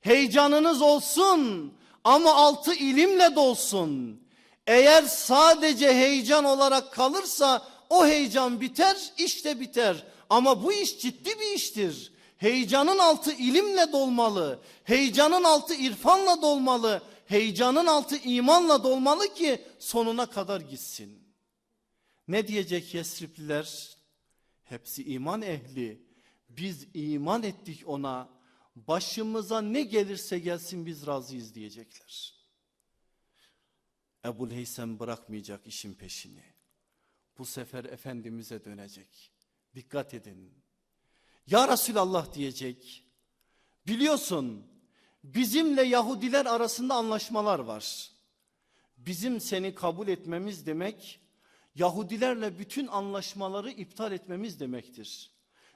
Heyecanınız olsun ama altı ilimle dolsun. Eğer sadece heyecan olarak kalırsa o heyecan biter, işte biter. Ama bu iş ciddi bir iştir. Heyecanın altı ilimle dolmalı. Heyecanın altı irfanla dolmalı. Heyecanın altı imanla dolmalı ki sonuna kadar gitsin. Ne diyecek Yesripliler? Hepsi iman ehli. Biz iman ettik ona. Başımıza ne gelirse gelsin biz razıyız diyecekler. Ebu Heysem bırakmayacak işin peşini. Bu sefer Efendimiz'e dönecek. Dikkat edin. Ya Resulallah diyecek. Biliyorsun Bizimle Yahudiler arasında anlaşmalar var. Bizim seni kabul etmemiz demek Yahudilerle bütün anlaşmaları iptal etmemiz demektir.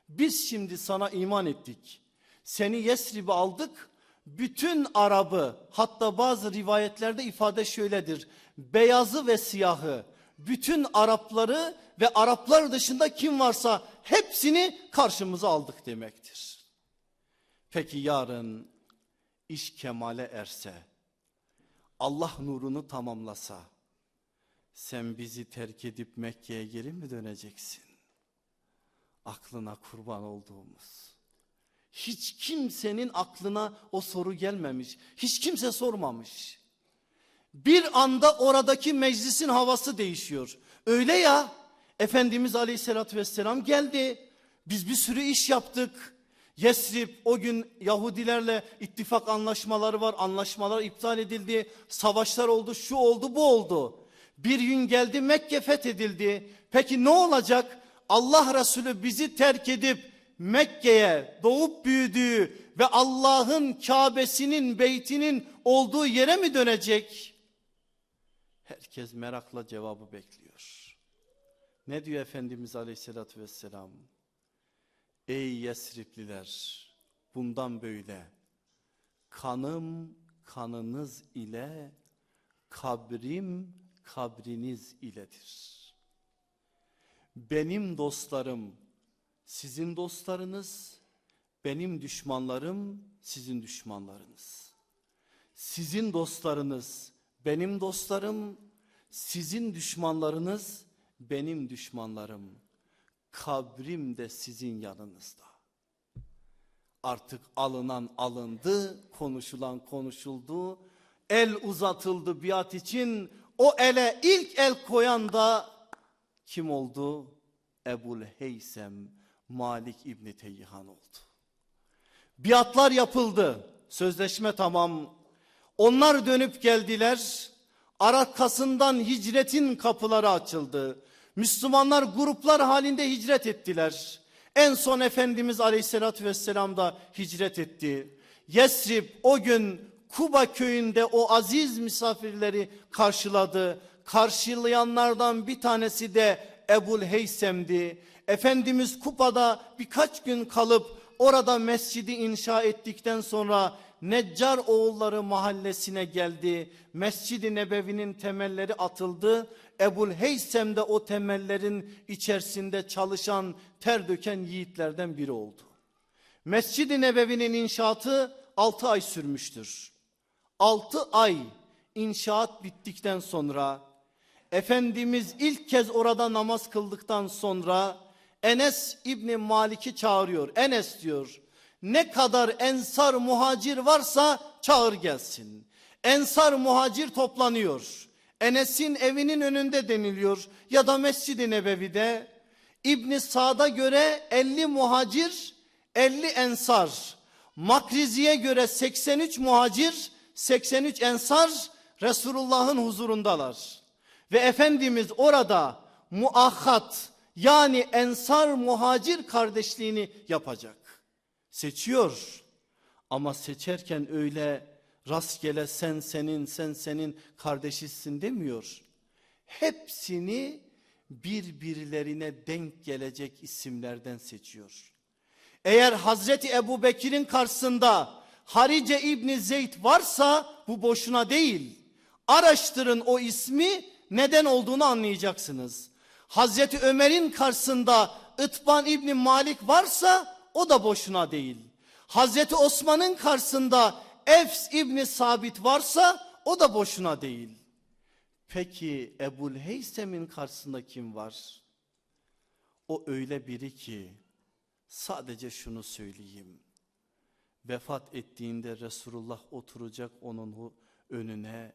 Biz şimdi sana iman ettik. Seni Yesrib'e aldık. Bütün Arabı hatta bazı rivayetlerde ifade şöyledir. Beyazı ve siyahı bütün Arapları ve Araplar dışında kim varsa hepsini karşımıza aldık demektir. Peki yarın iş kemale erse Allah nurunu tamamlasa sen bizi terk edip Mekke'ye geri mi döneceksin? Aklına kurban olduğumuz. Hiç kimsenin aklına o soru gelmemiş. Hiç kimse sormamış. Bir anda oradaki meclisin havası değişiyor. Öyle ya Efendimiz Aleyhisselatü Vesselam geldi. Biz bir sürü iş yaptık. Yesrib o gün Yahudilerle ittifak anlaşmaları var. Anlaşmalar iptal edildi. Savaşlar oldu, şu oldu, bu oldu. Bir gün geldi Mekke fethedildi. Peki ne olacak? Allah Resulü bizi terk edip Mekke'ye doğup büyüdüğü ve Allah'ın Kabe'sinin, beytinin olduğu yere mi dönecek? Herkes merakla cevabı bekliyor. Ne diyor Efendimiz Aleyhisselatü Vesselam? Ey Yesripliler bundan böyle kanım kanınız ile kabrim kabriniz iledir. Benim dostlarım sizin dostlarınız, benim düşmanlarım sizin düşmanlarınız. Sizin dostlarınız benim dostlarım, sizin düşmanlarınız benim düşmanlarım. Kabrim de sizin yanınızda. Artık alınan alındı, konuşulan konuşuldu. El uzatıldı biat için. O ele ilk el koyan da kim oldu? Ebul Heysem Malik İbni Teyhan oldu. Biatlar yapıldı. Sözleşme tamam. Onlar dönüp geldiler. Arkasından hicretin kapıları açıldı. Müslümanlar gruplar halinde hicret ettiler. En son Efendimiz Aleyhisselatü Vesselam da hicret etti. Yesrib o gün Kuba köyünde o aziz misafirleri karşıladı. Karşılayanlardan bir tanesi de Ebul Heysem'di. Efendimiz Kupa'da birkaç gün kalıp orada mescidi inşa ettikten sonra Neccar oğulları mahallesine geldi. Mescid-i Nebevi'nin temelleri atıldı. Ebul Heysem de o temellerin içerisinde çalışan ter döken yiğitlerden biri oldu. Mescid-i Nebevi'nin inşaatı 6 ay sürmüştür. 6 ay inşaat bittikten sonra Efendimiz ilk kez orada namaz kıldıktan sonra Enes İbni Malik'i çağırıyor. Enes diyor ne kadar ensar muhacir varsa çağır gelsin. Ensar muhacir toplanıyor. Enes'in evinin önünde deniliyor ya da Mescid-i Nebevi'de. İbn Sa'da göre 50 muhacir 50 ensar. Makrizi'ye göre 83 muhacir 83 ensar Resulullah'ın huzurundalar. Ve Efendimiz orada muahat yani ensar muhacir kardeşliğini yapacak. Seçiyor ama seçerken öyle rastgele sen senin sen senin kardeşisin demiyor. Hepsini birbirlerine denk gelecek isimlerden seçiyor. Eğer Hazreti Ebu Bekir'in karşısında Harice İbni Zeyd varsa bu boşuna değil. Araştırın o ismi neden olduğunu anlayacaksınız. Hazreti Ömer'in karşısında Itban İbni Malik varsa o da boşuna değil. Hazreti Osman'ın karşısında Efs İbni Sabit varsa o da boşuna değil. Peki Ebul Heysem'in karşısında kim var? O öyle biri ki sadece şunu söyleyeyim. Vefat ettiğinde Resulullah oturacak onun önüne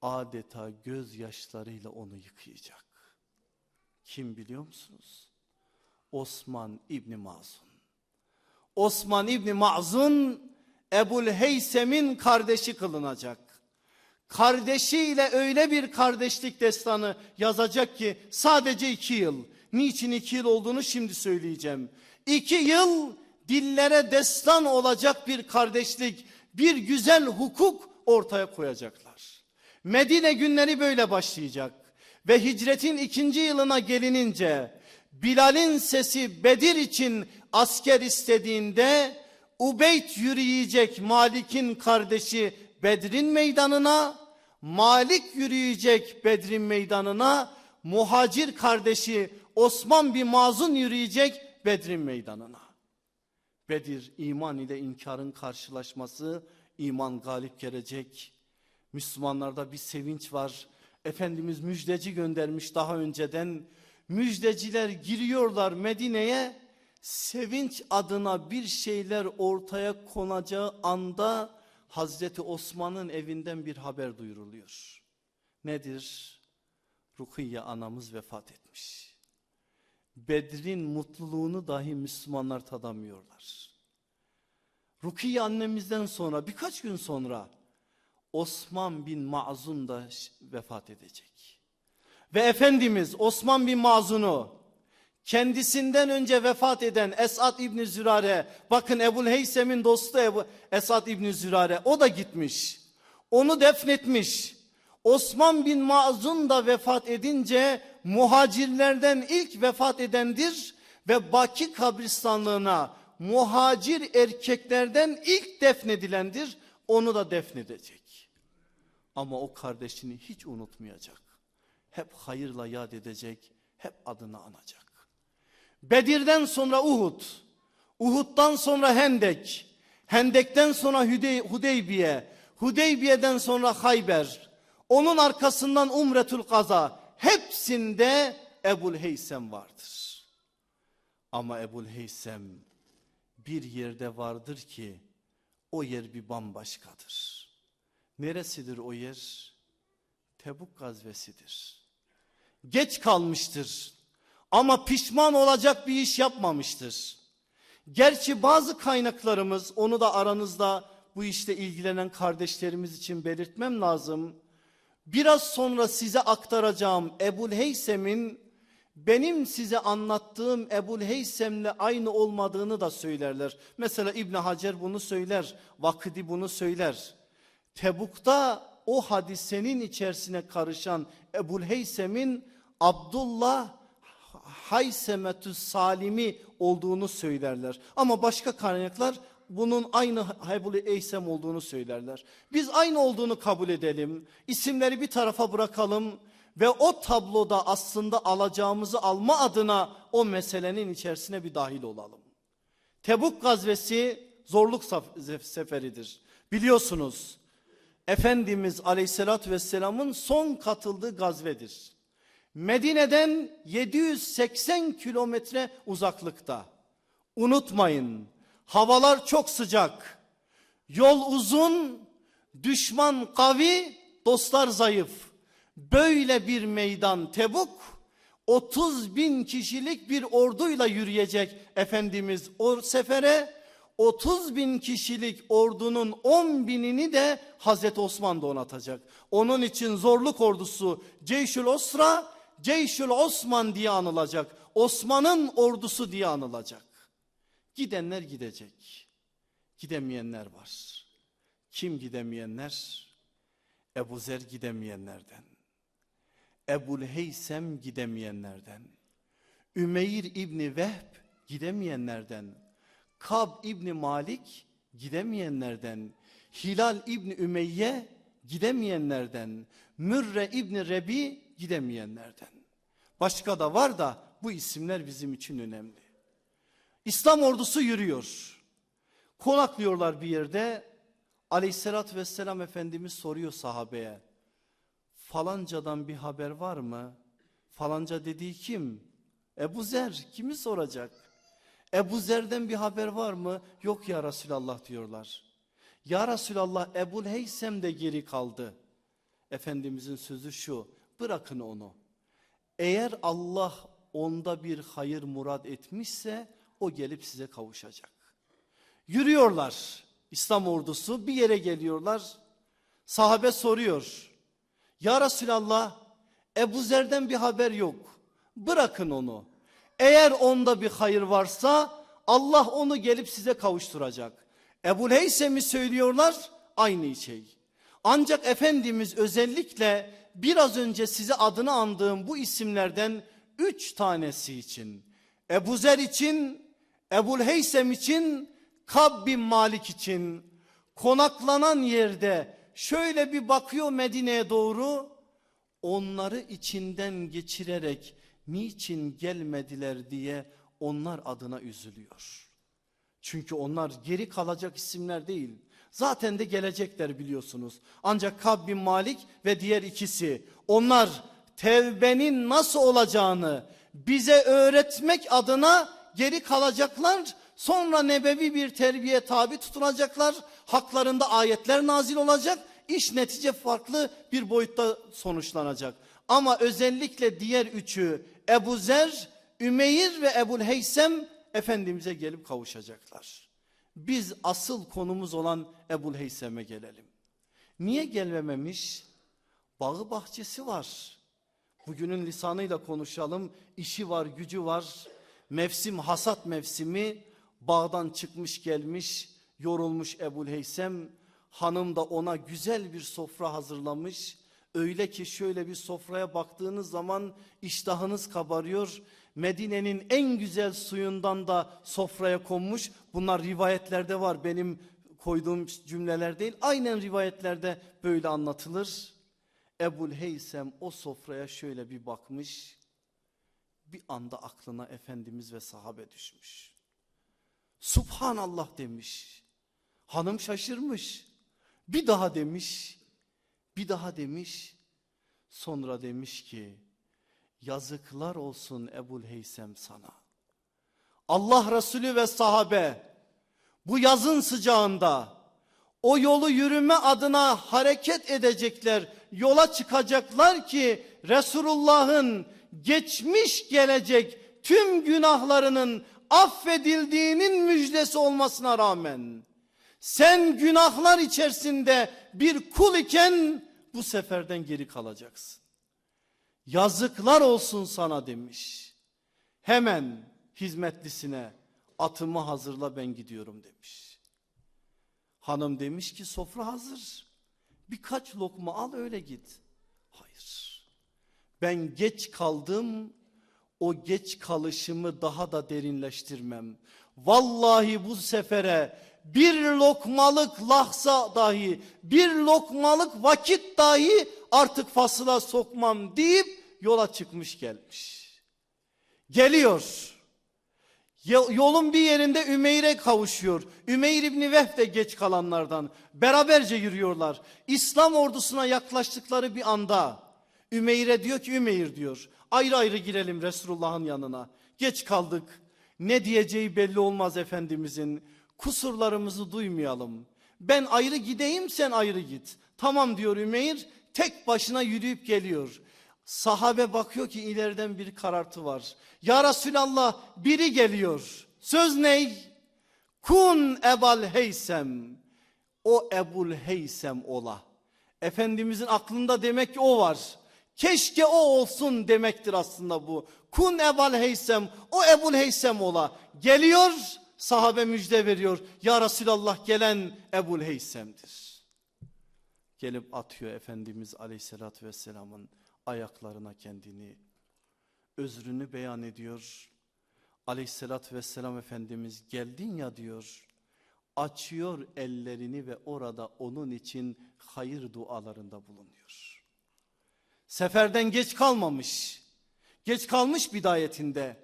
adeta gözyaşlarıyla onu yıkayacak. Kim biliyor musunuz? Osman İbni Mazun. Osman İbni Mazun Ebul Heysem'in kardeşi kılınacak. Kardeşiyle öyle bir kardeşlik destanı yazacak ki sadece iki yıl. Niçin iki yıl olduğunu şimdi söyleyeceğim. İki yıl dillere destan olacak bir kardeşlik bir güzel hukuk ortaya koyacaklar. Medine günleri böyle başlayacak ve hicretin ikinci yılına gelinince Bilal'in sesi Bedir için asker istediğinde Ubeyt yürüyecek Malik'in kardeşi Bedrin meydanına, Malik yürüyecek Bedrin meydanına, muhacir kardeşi Osman bin Mazun yürüyecek Bedrin meydanına. Bedir iman ile inkarın karşılaşması, iman galip gelecek. Müslümanlarda bir sevinç var. Efendimiz müjdeci göndermiş daha önceden. Müjdeciler giriyorlar Medine'ye. Sevinç adına bir şeyler ortaya konacağı anda Hazreti Osman'ın evinden bir haber duyuruluyor. Nedir? Rukiye anamız vefat etmiş. Bedrin mutluluğunu dahi Müslümanlar tadamıyorlar. Rukiye annemizden sonra birkaç gün sonra Osman bin Mazun da vefat edecek. Ve Efendimiz Osman bin Mazun'u kendisinden önce vefat eden Esad İbni Zürare bakın Ebul Heysem'in dostu Ebu, Esad İbni Zürare o da gitmiş. Onu defnetmiş. Osman bin Mazun da vefat edince muhacirlerden ilk vefat edendir ve Baki kabristanlığına muhacir erkeklerden ilk defnedilendir. Onu da defnedecek. Ama o kardeşini hiç unutmayacak. Hep hayırla yad edecek, hep adını anacak. Bedir'den sonra Uhud, Uhud'dan sonra Hendek, Hendek'ten sonra Hüdey Hudeybiye, Hudeybiye'den sonra Hayber, onun arkasından Umretül Gaza, hepsinde Ebul Heysem vardır. Ama Ebul Heysem bir yerde vardır ki o yer bir bambaşkadır. Neresidir o yer? Tebuk gazvesidir. Geç kalmıştır ama pişman olacak bir iş yapmamıştır. Gerçi bazı kaynaklarımız onu da aranızda bu işte ilgilenen kardeşlerimiz için belirtmem lazım. Biraz sonra size aktaracağım Ebul Heysem'in benim size anlattığım Ebul Heysem'le aynı olmadığını da söylerler. Mesela İbn Hacer bunu söyler, Vakidi bunu söyler. Tebuk'ta o hadisenin içerisine karışan Ebul Heysem'in Abdullah Haysemetü Salimi olduğunu söylerler. Ama başka kaynaklar bunun aynı Hebul Eysem olduğunu söylerler. Biz aynı olduğunu kabul edelim. İsimleri bir tarafa bırakalım ve o tabloda aslında alacağımızı alma adına o meselenin içerisine bir dahil olalım. Tebuk gazvesi zorluk seferidir. Biliyorsunuz Efendimiz Aleyhisselatü Vesselam'ın son katıldığı gazvedir. Medine'den 780 kilometre uzaklıkta. Unutmayın havalar çok sıcak. Yol uzun, düşman kavi, dostlar zayıf. Böyle bir meydan Tebuk 30 bin kişilik bir orduyla yürüyecek Efendimiz o sefere 30 bin kişilik ordunun 10 binini de Hazreti Osman donatacak. Onun için zorluk ordusu Ceyşül Osra Ceyşül Osman diye anılacak. Osman'ın ordusu diye anılacak. Gidenler gidecek. Gidemeyenler var. Kim gidemeyenler? Ebu Zer gidemeyenlerden. Ebul Heysem gidemeyenlerden. Ümeyr İbni Vehb gidemeyenlerden. Kab İbni Malik gidemeyenlerden. Hilal İbni Ümeyye gidemeyenlerden. Mürre İbni Rebi gidemeyenlerden. Başka da var da bu isimler bizim için önemli. İslam ordusu yürüyor. Konaklıyorlar bir yerde. Aleyhissalatü vesselam Efendimiz soruyor sahabeye. Falancadan bir haber var mı? Falanca dediği kim? Ebu Zer kimi soracak? Ebu Zer'den bir haber var mı? Yok ya Resulallah diyorlar. Ya Resulallah Ebu Heysem de geri kaldı. Efendimizin sözü şu bırakın onu. Eğer Allah onda bir hayır murad etmişse o gelip size kavuşacak. Yürüyorlar İslam ordusu bir yere geliyorlar. Sahabe soruyor. Ya Resulallah Ebu Zer'den bir haber yok. Bırakın onu. Eğer onda bir hayır varsa Allah onu gelip size kavuşturacak. Ebu Heysem'i söylüyorlar aynı şey. Ancak Efendimiz özellikle biraz önce size adını andığım bu isimlerden üç tanesi için Ebu Zer için, Ebu Heysem için, Kab bin Malik için konaklanan yerde şöyle bir bakıyor Medine'ye doğru onları içinden geçirerek niçin gelmediler diye onlar adına üzülüyor. Çünkü onlar geri kalacak isimler değil. Zaten de gelecekler biliyorsunuz. Ancak Kab Malik ve diğer ikisi onlar tevbenin nasıl olacağını bize öğretmek adına geri kalacaklar. Sonra nebevi bir terbiye tabi tutulacaklar. Haklarında ayetler nazil olacak. İş netice farklı bir boyutta sonuçlanacak. Ama özellikle diğer üçü Ebu Zer, Ümeyr ve Ebul Heysem Efendimiz'e gelip kavuşacaklar. Biz asıl konumuz olan Ebul Heysem'e gelelim. Niye gelmememiş? Bağı bahçesi var. Bugünün lisanıyla konuşalım. İşi var, gücü var. Mevsim hasat mevsimi. Bağdan çıkmış gelmiş, yorulmuş Ebul Heysem. Hanım da ona güzel bir sofra hazırlamış. Öyle ki şöyle bir sofraya baktığınız zaman iştahınız kabarıyor. Medine'nin en güzel suyundan da sofraya konmuş. Bunlar rivayetlerde var benim koyduğum cümleler değil. Aynen rivayetlerde böyle anlatılır. Ebul Heysem o sofraya şöyle bir bakmış. Bir anda aklına Efendimiz ve sahabe düşmüş. Subhanallah demiş. Hanım şaşırmış. Bir daha demiş. Bir daha demiş. Sonra demiş ki yazıklar olsun Ebul Heysem sana. Allah Resulü ve sahabe bu yazın sıcağında o yolu yürüme adına hareket edecekler. Yola çıkacaklar ki Resulullah'ın geçmiş gelecek tüm günahlarının affedildiğinin müjdesi olmasına rağmen sen günahlar içerisinde bir kul iken bu seferden geri kalacaksın. Yazıklar olsun sana demiş. Hemen hizmetlisine atımı hazırla ben gidiyorum demiş. Hanım demiş ki sofra hazır. Birkaç lokma al öyle git. Hayır. Ben geç kaldım. O geç kalışımı daha da derinleştirmem. Vallahi bu sefere bir lokmalık lahza dahi, bir lokmalık vakit dahi artık fasıla sokmam deyip yola çıkmış gelmiş. Geliyor. Yolun bir yerinde Ümeyr'e kavuşuyor. Ümeyr İbni Vehb de geç kalanlardan. Beraberce yürüyorlar. İslam ordusuna yaklaştıkları bir anda Ümeyr'e diyor ki Ümeyr diyor. Ayrı ayrı girelim Resulullah'ın yanına. Geç kaldık. Ne diyeceği belli olmaz Efendimizin. Kusurlarımızı duymayalım. Ben ayrı gideyim sen ayrı git. Tamam diyor Ümeyr. Tek başına yürüyüp geliyor. Sahabe bakıyor ki ileriden bir karartı var. Ya Resulallah biri geliyor. Söz ney? Kun ebal heysem. O Ebul Heysem ola. Efendimizin aklında demek ki o var. Keşke o olsun demektir aslında bu. Kun ebal heysem. O Ebul Heysem ola. Geliyor sahabe müjde veriyor. Ya Resulallah gelen Ebul Heysem'dir. Gelip atıyor Efendimiz Aleyhisselatü Vesselam'ın ayaklarına kendini. Özrünü beyan ediyor. Aleyhissalatü vesselam Efendimiz geldin ya diyor. Açıyor ellerini ve orada onun için hayır dualarında bulunuyor. Seferden geç kalmamış. Geç kalmış bidayetinde.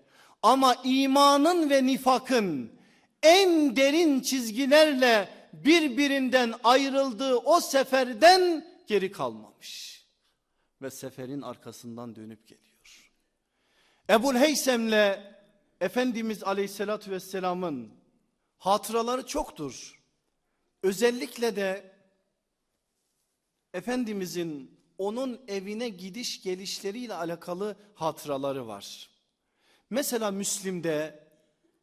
Ama imanın ve nifakın en derin çizgilerle birbirinden ayrıldığı o seferden geri kalmamış. Ve seferin arkasından dönüp geliyor. Ebul Heysem'le Efendimiz Aleyhisselatü Vesselam'ın hatıraları çoktur. Özellikle de Efendimizin onun evine gidiş gelişleriyle alakalı hatıraları var. Mesela Müslim'de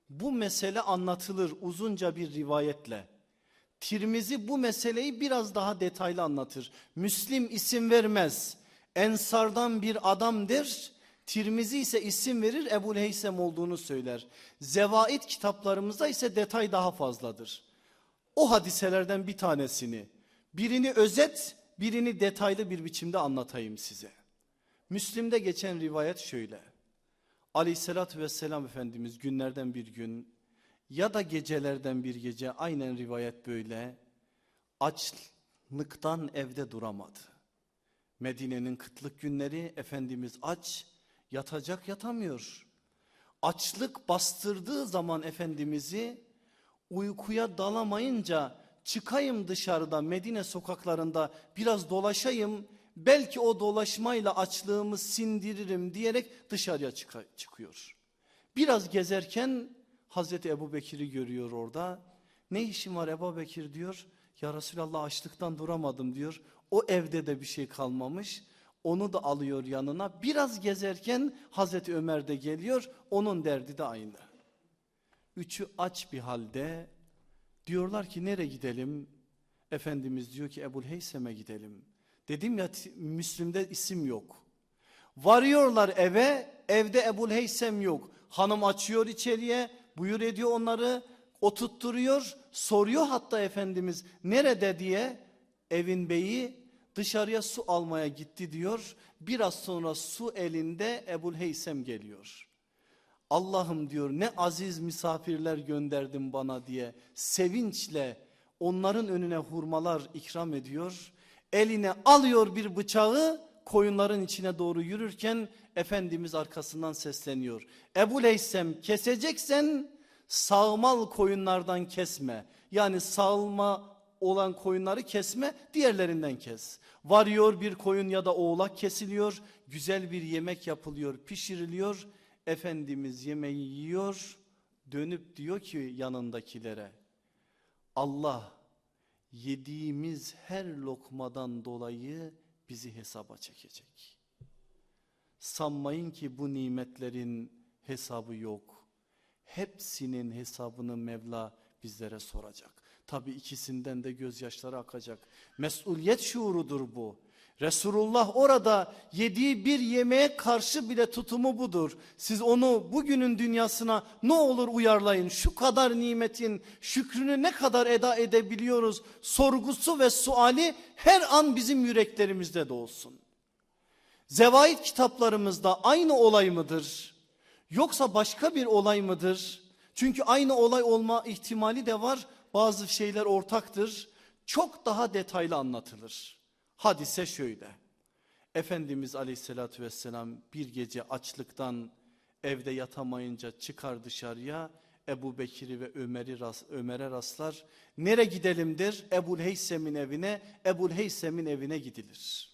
bu mesele anlatılır uzunca bir rivayetle. Tirmizi bu meseleyi biraz daha detaylı anlatır. Müslim isim vermez. Ensardan bir adam der. Tirmizi ise isim verir Ebu Heysem olduğunu söyler. Zevaid kitaplarımızda ise detay daha fazladır. o hadiselerden bir tanesini birini özet birini detaylı bir biçimde anlatayım size. Müslim'de geçen rivayet şöyle. Aleyhissalatü vesselam Efendimiz günlerden bir gün ya da gecelerden bir gece aynen rivayet böyle açlıktan evde duramadı. Medine'nin kıtlık günleri Efendimiz aç yatacak yatamıyor. Açlık bastırdığı zaman Efendimiz'i uykuya dalamayınca çıkayım dışarıda Medine sokaklarında biraz dolaşayım belki o dolaşmayla açlığımı sindiririm diyerek dışarıya çıkıyor. Biraz gezerken Hazreti Ebu Bekir'i görüyor orada. Ne işim var Ebu Bekir diyor. Ya Resulallah açlıktan duramadım diyor. O evde de bir şey kalmamış. Onu da alıyor yanına. Biraz gezerken Hazreti Ömer de geliyor. Onun derdi de aynı. Üçü aç bir halde diyorlar ki nereye gidelim? Efendimiz diyor ki Ebul Heysem'e gidelim. Dedim ya Müslüm'de isim yok. Varıyorlar eve evde Ebul Heysem yok. Hanım açıyor içeriye buyur ediyor onları oturtturuyor soruyor hatta Efendimiz nerede diye evin beyi dışarıya su almaya gitti diyor. Biraz sonra su elinde Ebul Heysem geliyor. Allah'ım diyor ne aziz misafirler gönderdin bana diye sevinçle onların önüne hurmalar ikram ediyor. Eline alıyor bir bıçağı koyunların içine doğru yürürken Efendimiz arkasından sesleniyor. Ebu Leysem keseceksen sağmal koyunlardan kesme. Yani sağılma olan koyunları kesme diğerlerinden kes. Varıyor bir koyun ya da oğlak kesiliyor. Güzel bir yemek yapılıyor pişiriliyor. Efendimiz yemeği yiyor dönüp diyor ki yanındakilere Allah yediğimiz her lokmadan dolayı bizi hesaba çekecek. Sanmayın ki bu nimetlerin hesabı yok. Hepsinin hesabını Mevla bizlere soracak. Tabi ikisinden de gözyaşları akacak. Mesuliyet şuurudur bu. Resulullah orada yediği bir yemeğe karşı bile tutumu budur. Siz onu bugünün dünyasına ne olur uyarlayın. Şu kadar nimetin şükrünü ne kadar eda edebiliyoruz. Sorgusu ve suali her an bizim yüreklerimizde de olsun. Zevait kitaplarımızda aynı olay mıdır? Yoksa başka bir olay mıdır? Çünkü aynı olay olma ihtimali de var. Bazı şeyler ortaktır. Çok daha detaylı anlatılır. Hadise şöyle. Efendimiz aleyhissalatü vesselam bir gece açlıktan evde yatamayınca çıkar dışarıya. Ebu Bekir'i ve Ömer'i Ömer'e rastlar. Nere gidelimdir? Ebu Heysem'in evine, Ebu Heysem'in evine gidilir.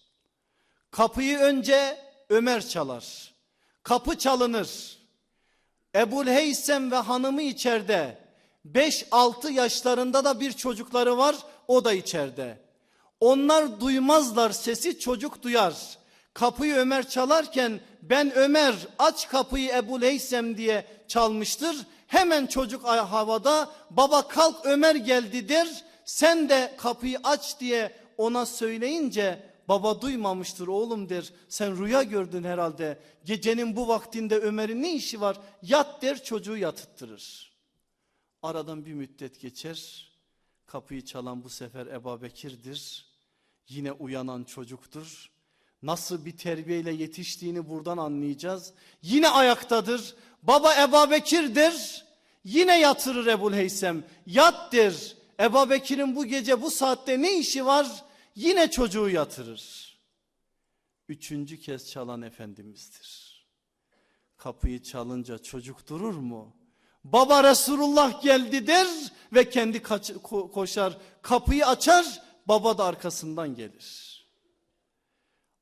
Kapıyı önce Ömer çalar. Kapı çalınır. Ebu Heysem ve hanımı içeride. 5-6 yaşlarında da bir çocukları var. O da içeride. Onlar duymazlar sesi çocuk duyar. Kapıyı Ömer çalarken ben Ömer aç kapıyı Ebu Leysem diye çalmıştır. Hemen çocuk havada baba kalk Ömer geldi der. Sen de kapıyı aç diye ona söyleyince baba duymamıştır oğlum der. Sen rüya gördün herhalde. Gecenin bu vaktinde Ömer'in ne işi var? Yat der çocuğu yatıttırır. Aradan bir müddet geçer. Kapıyı çalan bu sefer Ebu Bekir'dir yine uyanan çocuktur. Nasıl bir terbiyeyle yetiştiğini buradan anlayacağız. Yine ayaktadır. Baba Ebu Bekir'dir. Yine yatırır Ebul Heysem. Yat der. Bekir'in bu gece bu saatte ne işi var? Yine çocuğu yatırır. Üçüncü kez çalan Efendimiz'dir. Kapıyı çalınca çocuk durur mu? Baba Resulullah geldi der ve kendi koşar kapıyı açar baba da arkasından gelir.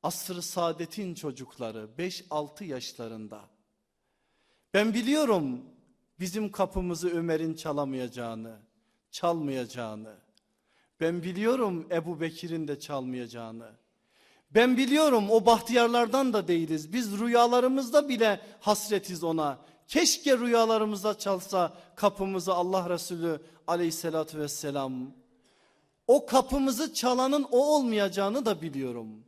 Asr-ı saadetin çocukları 5-6 yaşlarında. Ben biliyorum bizim kapımızı Ömer'in çalamayacağını, çalmayacağını. Ben biliyorum Ebu Bekir'in de çalmayacağını. Ben biliyorum o bahtiyarlardan da değiliz. Biz rüyalarımızda bile hasretiz ona. Keşke rüyalarımızda çalsa kapımızı Allah Resulü aleyhissalatü vesselam o kapımızı çalanın o olmayacağını da biliyorum.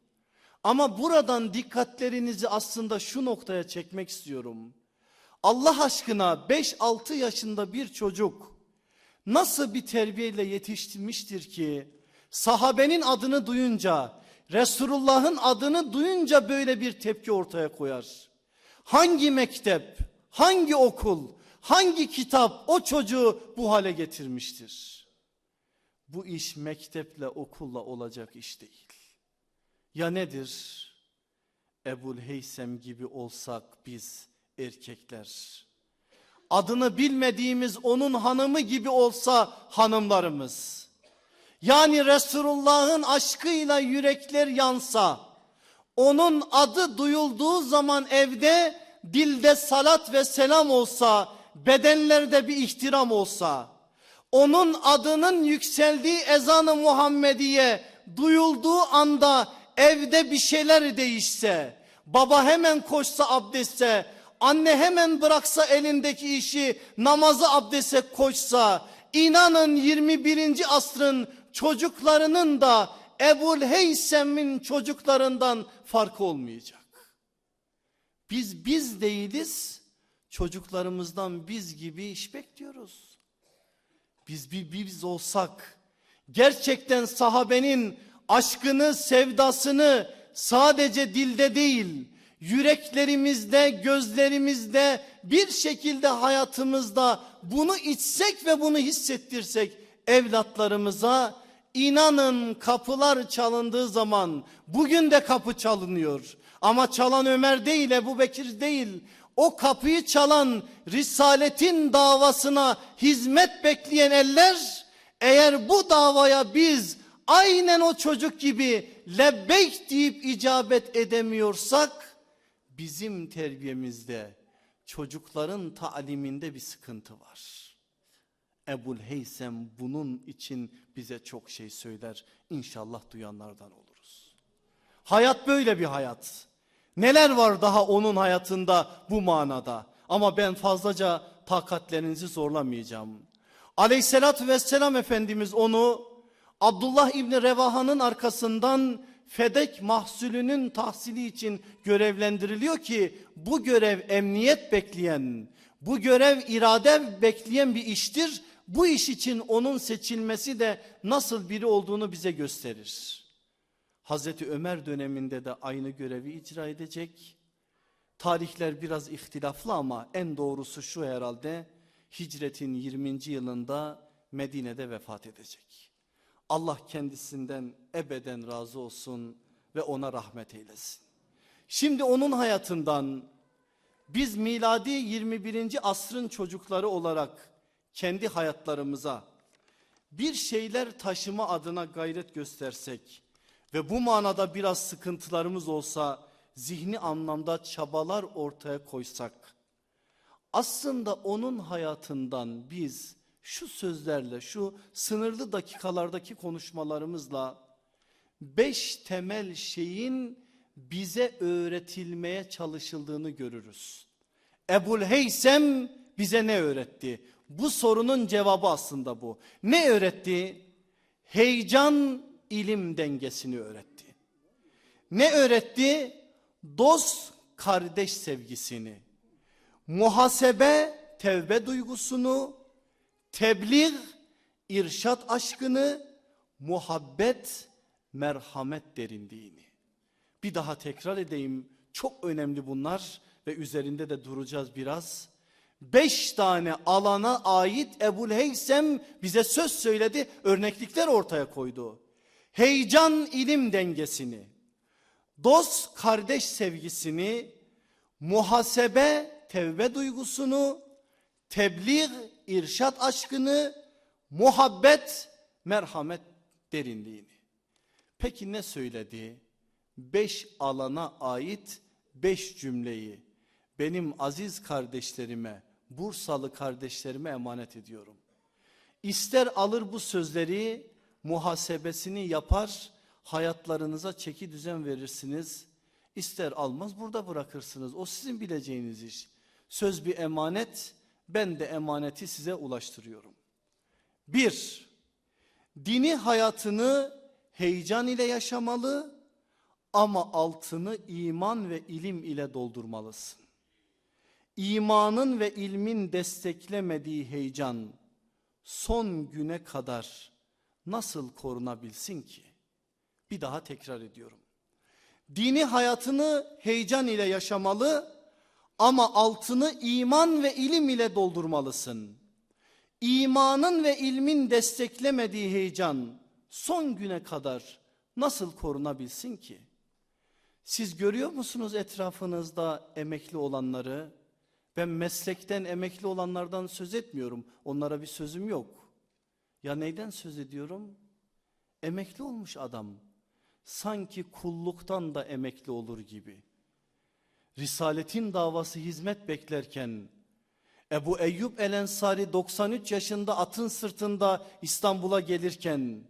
Ama buradan dikkatlerinizi aslında şu noktaya çekmek istiyorum. Allah aşkına 5-6 yaşında bir çocuk nasıl bir terbiyeyle yetiştirmiştir ki sahabenin adını duyunca Resulullah'ın adını duyunca böyle bir tepki ortaya koyar. Hangi mektep, hangi okul, hangi kitap o çocuğu bu hale getirmiştir? Bu iş mekteple okulla olacak iş değil. Ya nedir? Ebul Heysem gibi olsak biz erkekler. Adını bilmediğimiz onun hanımı gibi olsa hanımlarımız. Yani Resulullah'ın aşkıyla yürekler yansa, onun adı duyulduğu zaman evde dilde salat ve selam olsa, bedenlerde bir ihtiram olsa, onun adının yükseldiği ezanı Muhammediye duyulduğu anda evde bir şeyler değişse, baba hemen koşsa abdeste, anne hemen bıraksa elindeki işi namazı abdeste koşsa, inanın 21. asrın çocuklarının da Ebul Heysem'in çocuklarından farkı olmayacak. Biz biz değiliz, çocuklarımızdan biz gibi iş bekliyoruz. Biz bir biz olsak, gerçekten sahabenin aşkını, sevdasını sadece dilde değil, yüreklerimizde, gözlerimizde, bir şekilde hayatımızda bunu içsek ve bunu hissettirsek evlatlarımıza inanın kapılar çalındığı zaman bugün de kapı çalınıyor. Ama çalan Ömer değil, Ebu Bekir değil. O kapıyı çalan Risaletin davasına hizmet bekleyen eller eğer bu davaya biz aynen o çocuk gibi lebbeyk deyip icabet edemiyorsak bizim terbiyemizde çocukların taliminde bir sıkıntı var. Ebul Heysem bunun için bize çok şey söyler. İnşallah duyanlardan oluruz. Hayat böyle bir hayat. Neler var daha onun hayatında bu manada. Ama ben fazlaca takatlerinizi zorlamayacağım. Aleyhissalatü vesselam Efendimiz onu Abdullah İbni Revaha'nın arkasından Fedek mahsulünün tahsili için görevlendiriliyor ki bu görev emniyet bekleyen, bu görev irade bekleyen bir iştir. Bu iş için onun seçilmesi de nasıl biri olduğunu bize gösterir. Hazreti Ömer döneminde de aynı görevi icra edecek. Tarihler biraz ihtilaflı ama en doğrusu şu herhalde hicretin 20. yılında Medine'de vefat edecek. Allah kendisinden ebeden razı olsun ve ona rahmet eylesin. Şimdi onun hayatından biz miladi 21. asrın çocukları olarak kendi hayatlarımıza bir şeyler taşıma adına gayret göstersek ve bu manada biraz sıkıntılarımız olsa zihni anlamda çabalar ortaya koysak aslında onun hayatından biz şu sözlerle şu sınırlı dakikalardaki konuşmalarımızla beş temel şeyin bize öğretilmeye çalışıldığını görürüz. Ebul Heysem bize ne öğretti? Bu sorunun cevabı aslında bu. Ne öğretti? Heyecan ilim dengesini öğretti. Ne öğretti? Dost kardeş sevgisini. Muhasebe tevbe duygusunu, tebliğ irşat aşkını, muhabbet merhamet derinliğini. Bir daha tekrar edeyim. Çok önemli bunlar ve üzerinde de duracağız biraz. Beş tane alana ait Ebul Heysem bize söz söyledi, örneklikler ortaya koydu. Heyecan ilim dengesini, dost kardeş sevgisini, muhasebe tevbe duygusunu, tebliğ irşat aşkını, muhabbet merhamet derinliğini. Peki ne söyledi? Beş alana ait beş cümleyi benim aziz kardeşlerime, Bursalı kardeşlerime emanet ediyorum. İster alır bu sözleri muhasebesini yapar, hayatlarınıza çeki düzen verirsiniz. İster almaz burada bırakırsınız. O sizin bileceğiniz iş. Söz bir emanet, ben de emaneti size ulaştırıyorum. Bir, dini hayatını heyecan ile yaşamalı ama altını iman ve ilim ile doldurmalısın. İmanın ve ilmin desteklemediği heyecan son güne kadar nasıl korunabilsin ki? Bir daha tekrar ediyorum. Dini hayatını heyecan ile yaşamalı ama altını iman ve ilim ile doldurmalısın. İmanın ve ilmin desteklemediği heyecan son güne kadar nasıl korunabilsin ki? Siz görüyor musunuz etrafınızda emekli olanları? Ben meslekten emekli olanlardan söz etmiyorum. Onlara bir sözüm yok. Ya neyden söz ediyorum? Emekli olmuş adam. Sanki kulluktan da emekli olur gibi. Risaletin davası hizmet beklerken Ebu Eyyub El Ensari 93 yaşında atın sırtında İstanbul'a gelirken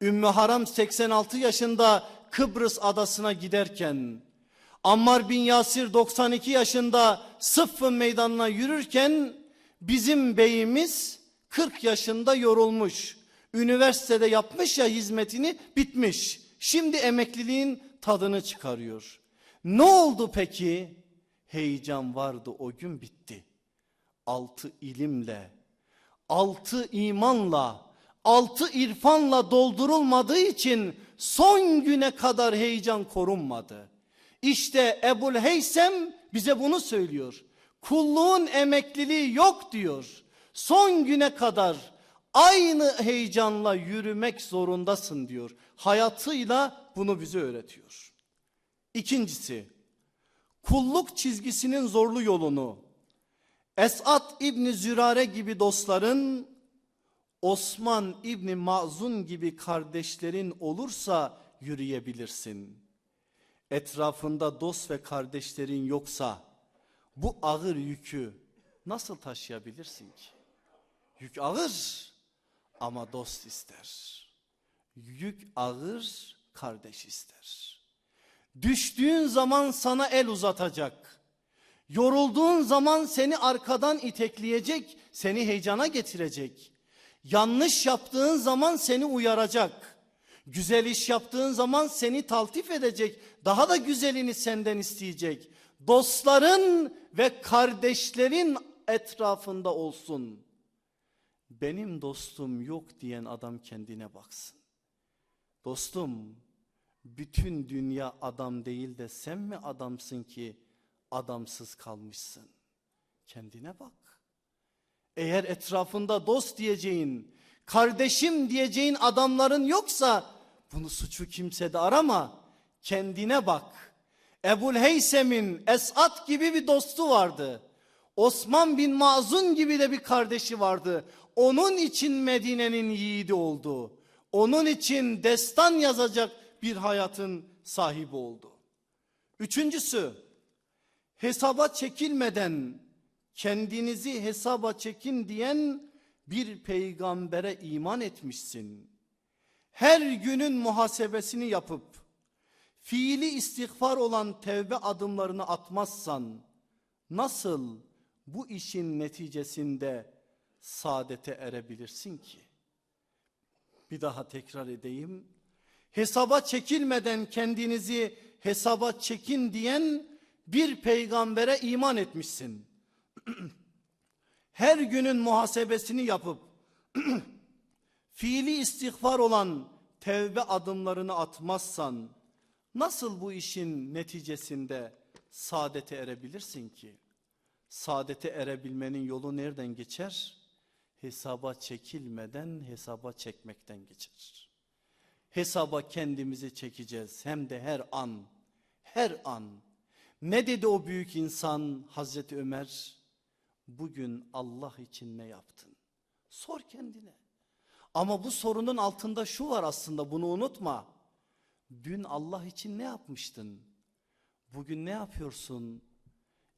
Ümmü Haram 86 yaşında Kıbrıs adasına giderken Ammar bin Yasir 92 yaşında Sıffın meydanına yürürken bizim beyimiz 40 yaşında yorulmuş. Üniversitede yapmış ya hizmetini bitmiş. Şimdi emekliliğin tadını çıkarıyor. Ne oldu peki? Heyecan vardı o gün bitti. Altı ilimle, altı imanla, altı irfanla doldurulmadığı için son güne kadar heyecan korunmadı. İşte Ebul Heysem bize bunu söylüyor. Kulluğun emekliliği yok diyor. Son güne kadar aynı heyecanla yürümek zorundasın diyor. Hayatıyla bunu bize öğretiyor. İkincisi kulluk çizgisinin zorlu yolunu Esat İbni Zürare gibi dostların Osman İbni Mazun gibi kardeşlerin olursa yürüyebilirsin. Etrafında dost ve kardeşlerin yoksa bu ağır yükü nasıl taşıyabilirsin ki? Yük ağır ama dost ister. Yük ağır kardeş ister. Düştüğün zaman sana el uzatacak. Yorulduğun zaman seni arkadan itekleyecek, seni heyecana getirecek. Yanlış yaptığın zaman seni uyaracak. Güzel iş yaptığın zaman seni taltif edecek. Daha da güzelini senden isteyecek. Dostların ve kardeşlerin etrafında olsun. Benim dostum yok diyen adam kendine baksın. Dostum bütün dünya adam değil de sen mi adamsın ki adamsız kalmışsın? Kendine bak. Eğer etrafında dost diyeceğin, kardeşim diyeceğin adamların yoksa bunu suçu kimsede arama. Kendine bak. Ebul Heysem'in Esat gibi bir dostu vardı. Osman bin Mazun gibi de bir kardeşi vardı. Onun için Medine'nin yiğidi oldu. Onun için destan yazacak bir hayatın sahibi oldu. Üçüncüsü hesaba çekilmeden kendinizi hesaba çekin diyen bir peygambere iman etmişsin. Her günün muhasebesini yapıp fiili istiğfar olan tevbe adımlarını atmazsan nasıl bu işin neticesinde saadete erebilirsin ki? Bir daha tekrar edeyim. Hesaba çekilmeden kendinizi hesaba çekin diyen bir peygambere iman etmişsin. Her günün muhasebesini yapıp fiili istiğfar olan tevbe adımlarını atmazsan nasıl bu işin neticesinde saadete erebilirsin ki? Saadete erebilmenin yolu nereden geçer? Hesaba çekilmeden hesaba çekmekten geçer. Hesaba kendimizi çekeceğiz hem de her an, her an. Ne dedi o büyük insan Hazreti Ömer? Bugün Allah için ne yaptın? Sor kendine. Ama bu sorunun altında şu var aslında bunu unutma. Dün Allah için ne yapmıştın? Bugün ne yapıyorsun?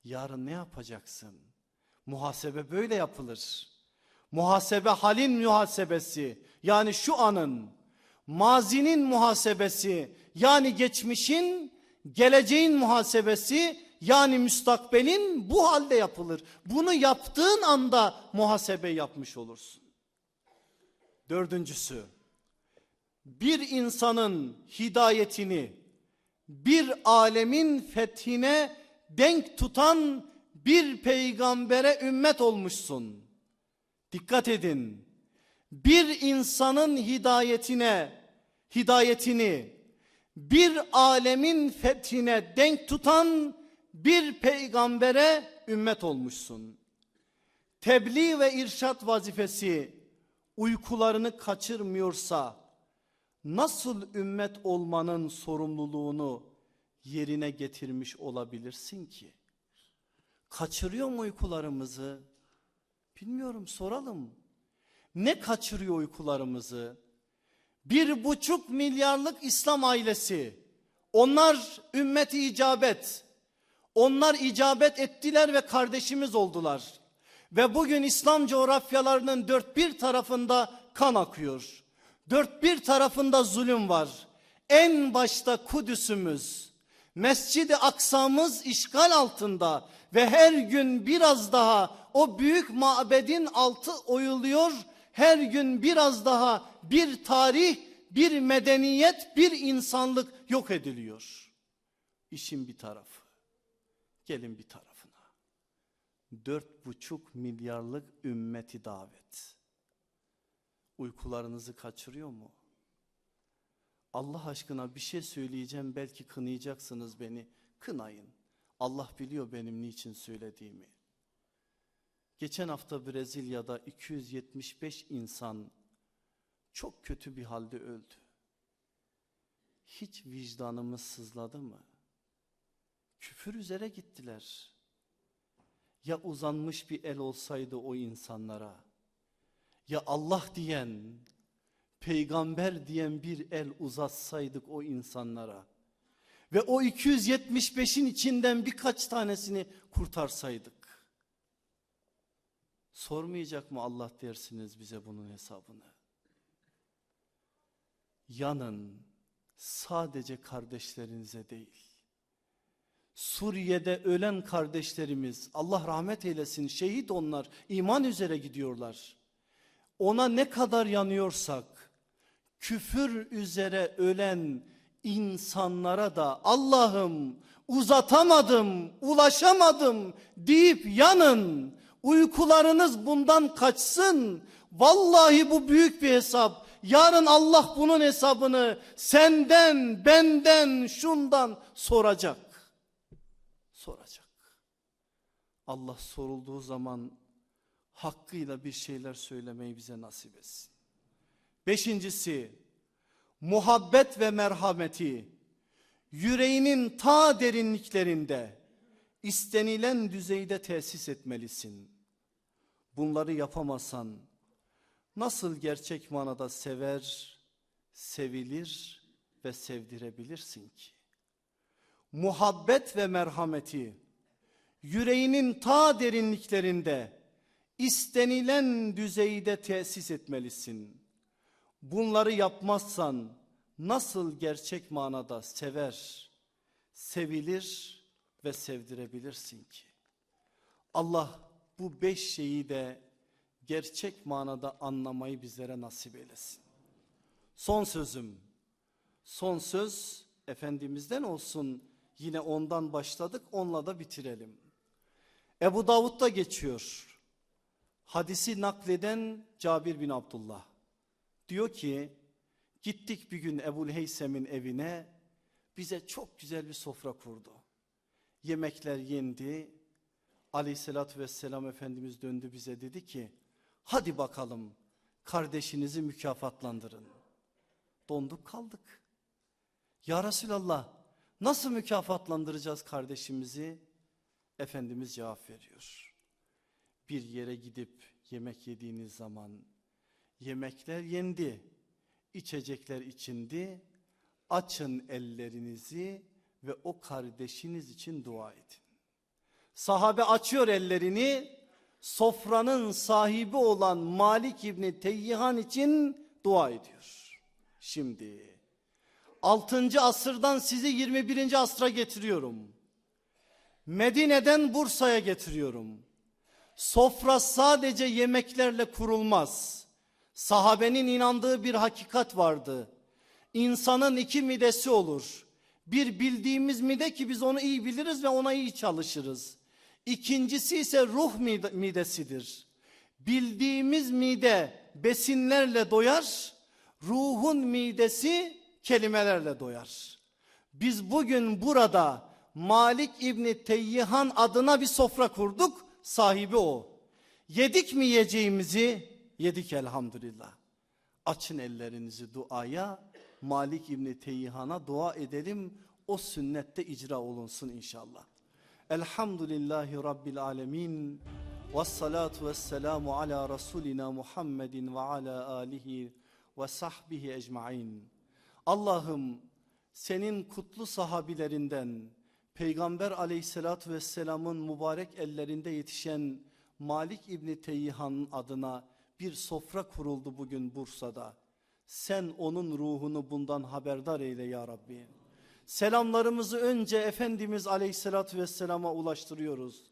Yarın ne yapacaksın? Muhasebe böyle yapılır. Muhasebe halin muhasebesi yani şu anın. Mazinin muhasebesi yani geçmişin, geleceğin muhasebesi yani müstakbelin bu halde yapılır. Bunu yaptığın anda muhasebe yapmış olursun. Dördüncüsü bir insanın hidayetini bir alemin fethine denk tutan bir peygambere ümmet olmuşsun. Dikkat edin bir insanın hidayetine, hidayetini bir alemin fethine denk tutan bir peygambere ümmet olmuşsun. Tebliğ ve irşat vazifesi uykularını kaçırmıyorsa nasıl ümmet olmanın sorumluluğunu yerine getirmiş olabilirsin ki? Kaçırıyor mu uykularımızı? Bilmiyorum soralım. Ne kaçırıyor uykularımızı? Bir buçuk milyarlık İslam ailesi. Onlar ümmeti icabet. Onlar icabet ettiler ve kardeşimiz oldular. Ve bugün İslam coğrafyalarının dört bir tarafında kan akıyor. Dört bir tarafında zulüm var. En başta Kudüs'ümüz, Mescid-i Aksa'mız işgal altında ve her gün biraz daha o büyük mabedin altı oyuluyor. Her gün biraz daha bir tarih, bir medeniyet, bir insanlık yok ediliyor. İşin bir tarafı. Gelin bir tarafına. Dört buçuk milyarlık ümmeti davet. Uykularınızı kaçırıyor mu? Allah aşkına bir şey söyleyeceğim belki kınayacaksınız beni. Kınayın. Allah biliyor benim niçin söylediğimi. Geçen hafta Brezilya'da 275 insan çok kötü bir halde öldü. Hiç vicdanımız sızladı mı? Küfür üzere gittiler. Ya uzanmış bir el olsaydı o insanlara, ya Allah diyen, peygamber diyen bir el uzatsaydık o insanlara ve o 275'in içinden birkaç tanesini kurtarsaydık. Sormayacak mı Allah dersiniz bize bunun hesabını? Yanın sadece kardeşlerinize değil. Suriye'de ölen kardeşlerimiz Allah rahmet eylesin şehit onlar iman üzere gidiyorlar. Ona ne kadar yanıyorsak küfür üzere ölen insanlara da Allah'ım uzatamadım, ulaşamadım deyip yanın. Uykularınız bundan kaçsın. Vallahi bu büyük bir hesap. Yarın Allah bunun hesabını senden, benden, şundan soracak. Soracak. Allah sorulduğu zaman hakkıyla bir şeyler söylemeyi bize nasip etsin. Beşincisi muhabbet ve merhameti yüreğinin ta derinliklerinde istenilen düzeyde tesis etmelisin. Bunları yapamazsan nasıl gerçek manada sever, sevilir ve sevdirebilirsin ki? Muhabbet ve merhameti yüreğinin ta derinliklerinde istenilen düzeyde tesis etmelisin. Bunları yapmazsan nasıl gerçek manada sever, sevilir ve sevdirebilirsin ki? Allah bu beş şeyi de gerçek manada anlamayı bizlere nasip eylesin. Son sözüm, son söz Efendimiz'den olsun yine ondan başladık onunla da bitirelim. Ebu Davud'da geçiyor. Hadisi nakleden Cabir bin Abdullah. Diyor ki gittik bir gün Ebul Heysem'in evine bize çok güzel bir sofra kurdu. Yemekler yendi. Aleyhissalatü vesselam Efendimiz döndü bize dedi ki hadi bakalım kardeşinizi mükafatlandırın. Donduk kaldık. Ya Resulallah nasıl mükafatlandıracağız kardeşimizi? Efendimiz cevap veriyor. Bir yere gidip yemek yediğiniz zaman Yemekler yendi, içecekler içindi. Açın ellerinizi ve o kardeşiniz için dua edin. Sahabe açıyor ellerini, sofranın sahibi olan Malik İbni Teyyihan için dua ediyor. Şimdi 6. asırdan sizi 21. asra getiriyorum. Medine'den Bursa'ya getiriyorum. Sofra sadece yemeklerle kurulmaz. Sahabenin inandığı bir hakikat vardı. İnsanın iki midesi olur. Bir bildiğimiz mide ki biz onu iyi biliriz ve ona iyi çalışırız. İkincisi ise ruh midesidir. bildiğimiz mide besinlerle doyar, ruhun midesi kelimelerle doyar. Biz bugün burada Malik İbni Teyyihan adına bir sofra kurduk, sahibi o. Yedik mi yiyeceğimizi? Yedik elhamdülillah. Açın ellerinizi duaya, Malik İbni Teyyihan'a dua edelim, o sünnette icra olunsun inşallah. Elhamdülillahi Rabbil Alemin. Ve salatu ve selamu ala Resulina Muhammedin ve ala alihi ve sahbihi ecmain. Allah'ım senin kutlu sahabilerinden Peygamber aleyhissalatü vesselamın mübarek ellerinde yetişen Malik İbni Teyyihan'ın adına bir sofra kuruldu bugün Bursa'da. Sen onun ruhunu bundan haberdar eyle ya Rabbi. Selamlarımızı önce Efendimiz Aleyhisselatü Vesselam'a ulaştırıyoruz.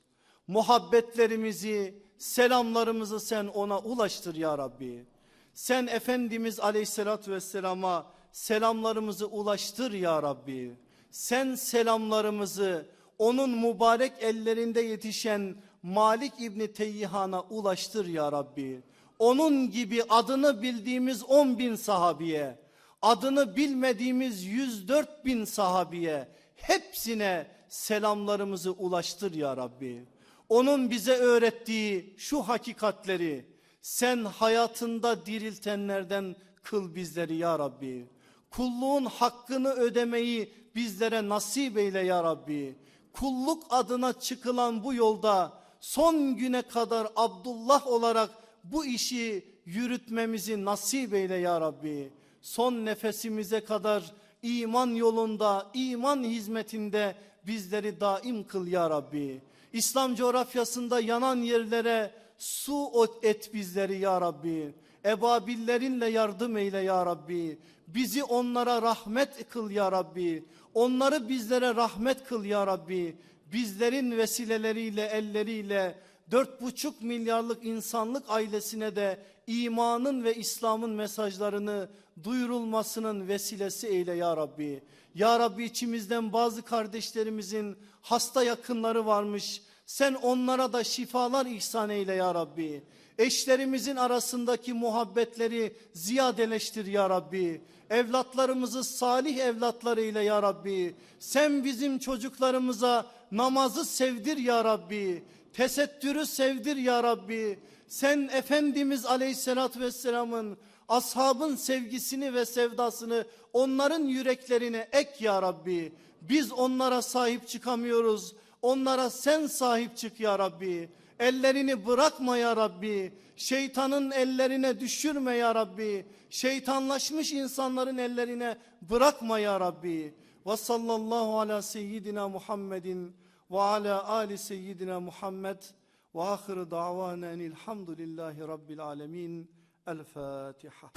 Muhabbetlerimizi, selamlarımızı sen ona ulaştır ya Rabbi. Sen Efendimiz Aleyhisselatü Vesselam'a selamlarımızı ulaştır ya Rabbi. Sen selamlarımızı onun mübarek ellerinde yetişen Malik İbni Teyyihan'a ulaştır ya Rabbi. Onun gibi adını bildiğimiz 10 bin sahabiye, adını bilmediğimiz 104 bin sahabiye hepsine selamlarımızı ulaştır ya Rabbi. Onun bize öğrettiği şu hakikatleri sen hayatında diriltenlerden kıl bizleri ya Rabbi. Kulluğun hakkını ödemeyi bizlere nasip eyle ya Rabbi. Kulluk adına çıkılan bu yolda son güne kadar Abdullah olarak bu işi yürütmemizi nasip eyle ya Rabbi. Son nefesimize kadar iman yolunda, iman hizmetinde bizleri daim kıl ya Rabbi. İslam coğrafyasında yanan yerlere su et bizleri ya Rabbi. Ebabillerinle yardım eyle ya Rabbi. Bizi onlara rahmet kıl ya Rabbi. Onları bizlere rahmet kıl ya Rabbi. Bizlerin vesileleriyle elleriyle dört buçuk milyarlık insanlık ailesine de imanın ve İslam'ın mesajlarını duyurulmasının vesilesi eyle ya Rabbi. Ya Rabbi içimizden bazı kardeşlerimizin hasta yakınları varmış. Sen onlara da şifalar ihsan eyle ya Rabbi. Eşlerimizin arasındaki muhabbetleri ziyadeleştir ya Rabbi. Evlatlarımızı salih evlatlarıyla ya Rabbi. Sen bizim çocuklarımıza namazı sevdir ya Rabbi. Tesettürü sevdir ya Rabbi. Sen Efendimiz Aleyhisselatü Vesselam'ın ashabın sevgisini ve sevdasını onların yüreklerine ek ya Rabbi. Biz onlara sahip çıkamıyoruz. Onlara sen sahip çık ya Rabbi. Ellerini bırakma ya Rabbi. Şeytanın ellerine düşürme ya Rabbi. Şeytanlaşmış insanların ellerine bırakma ya Rabbi. Ve sallallahu ala seyyidina Muhammedin ve ala ali seyyidina Muhammed ve ahiru davana enilhamdülillahi rabbil alemin. El Fatiha.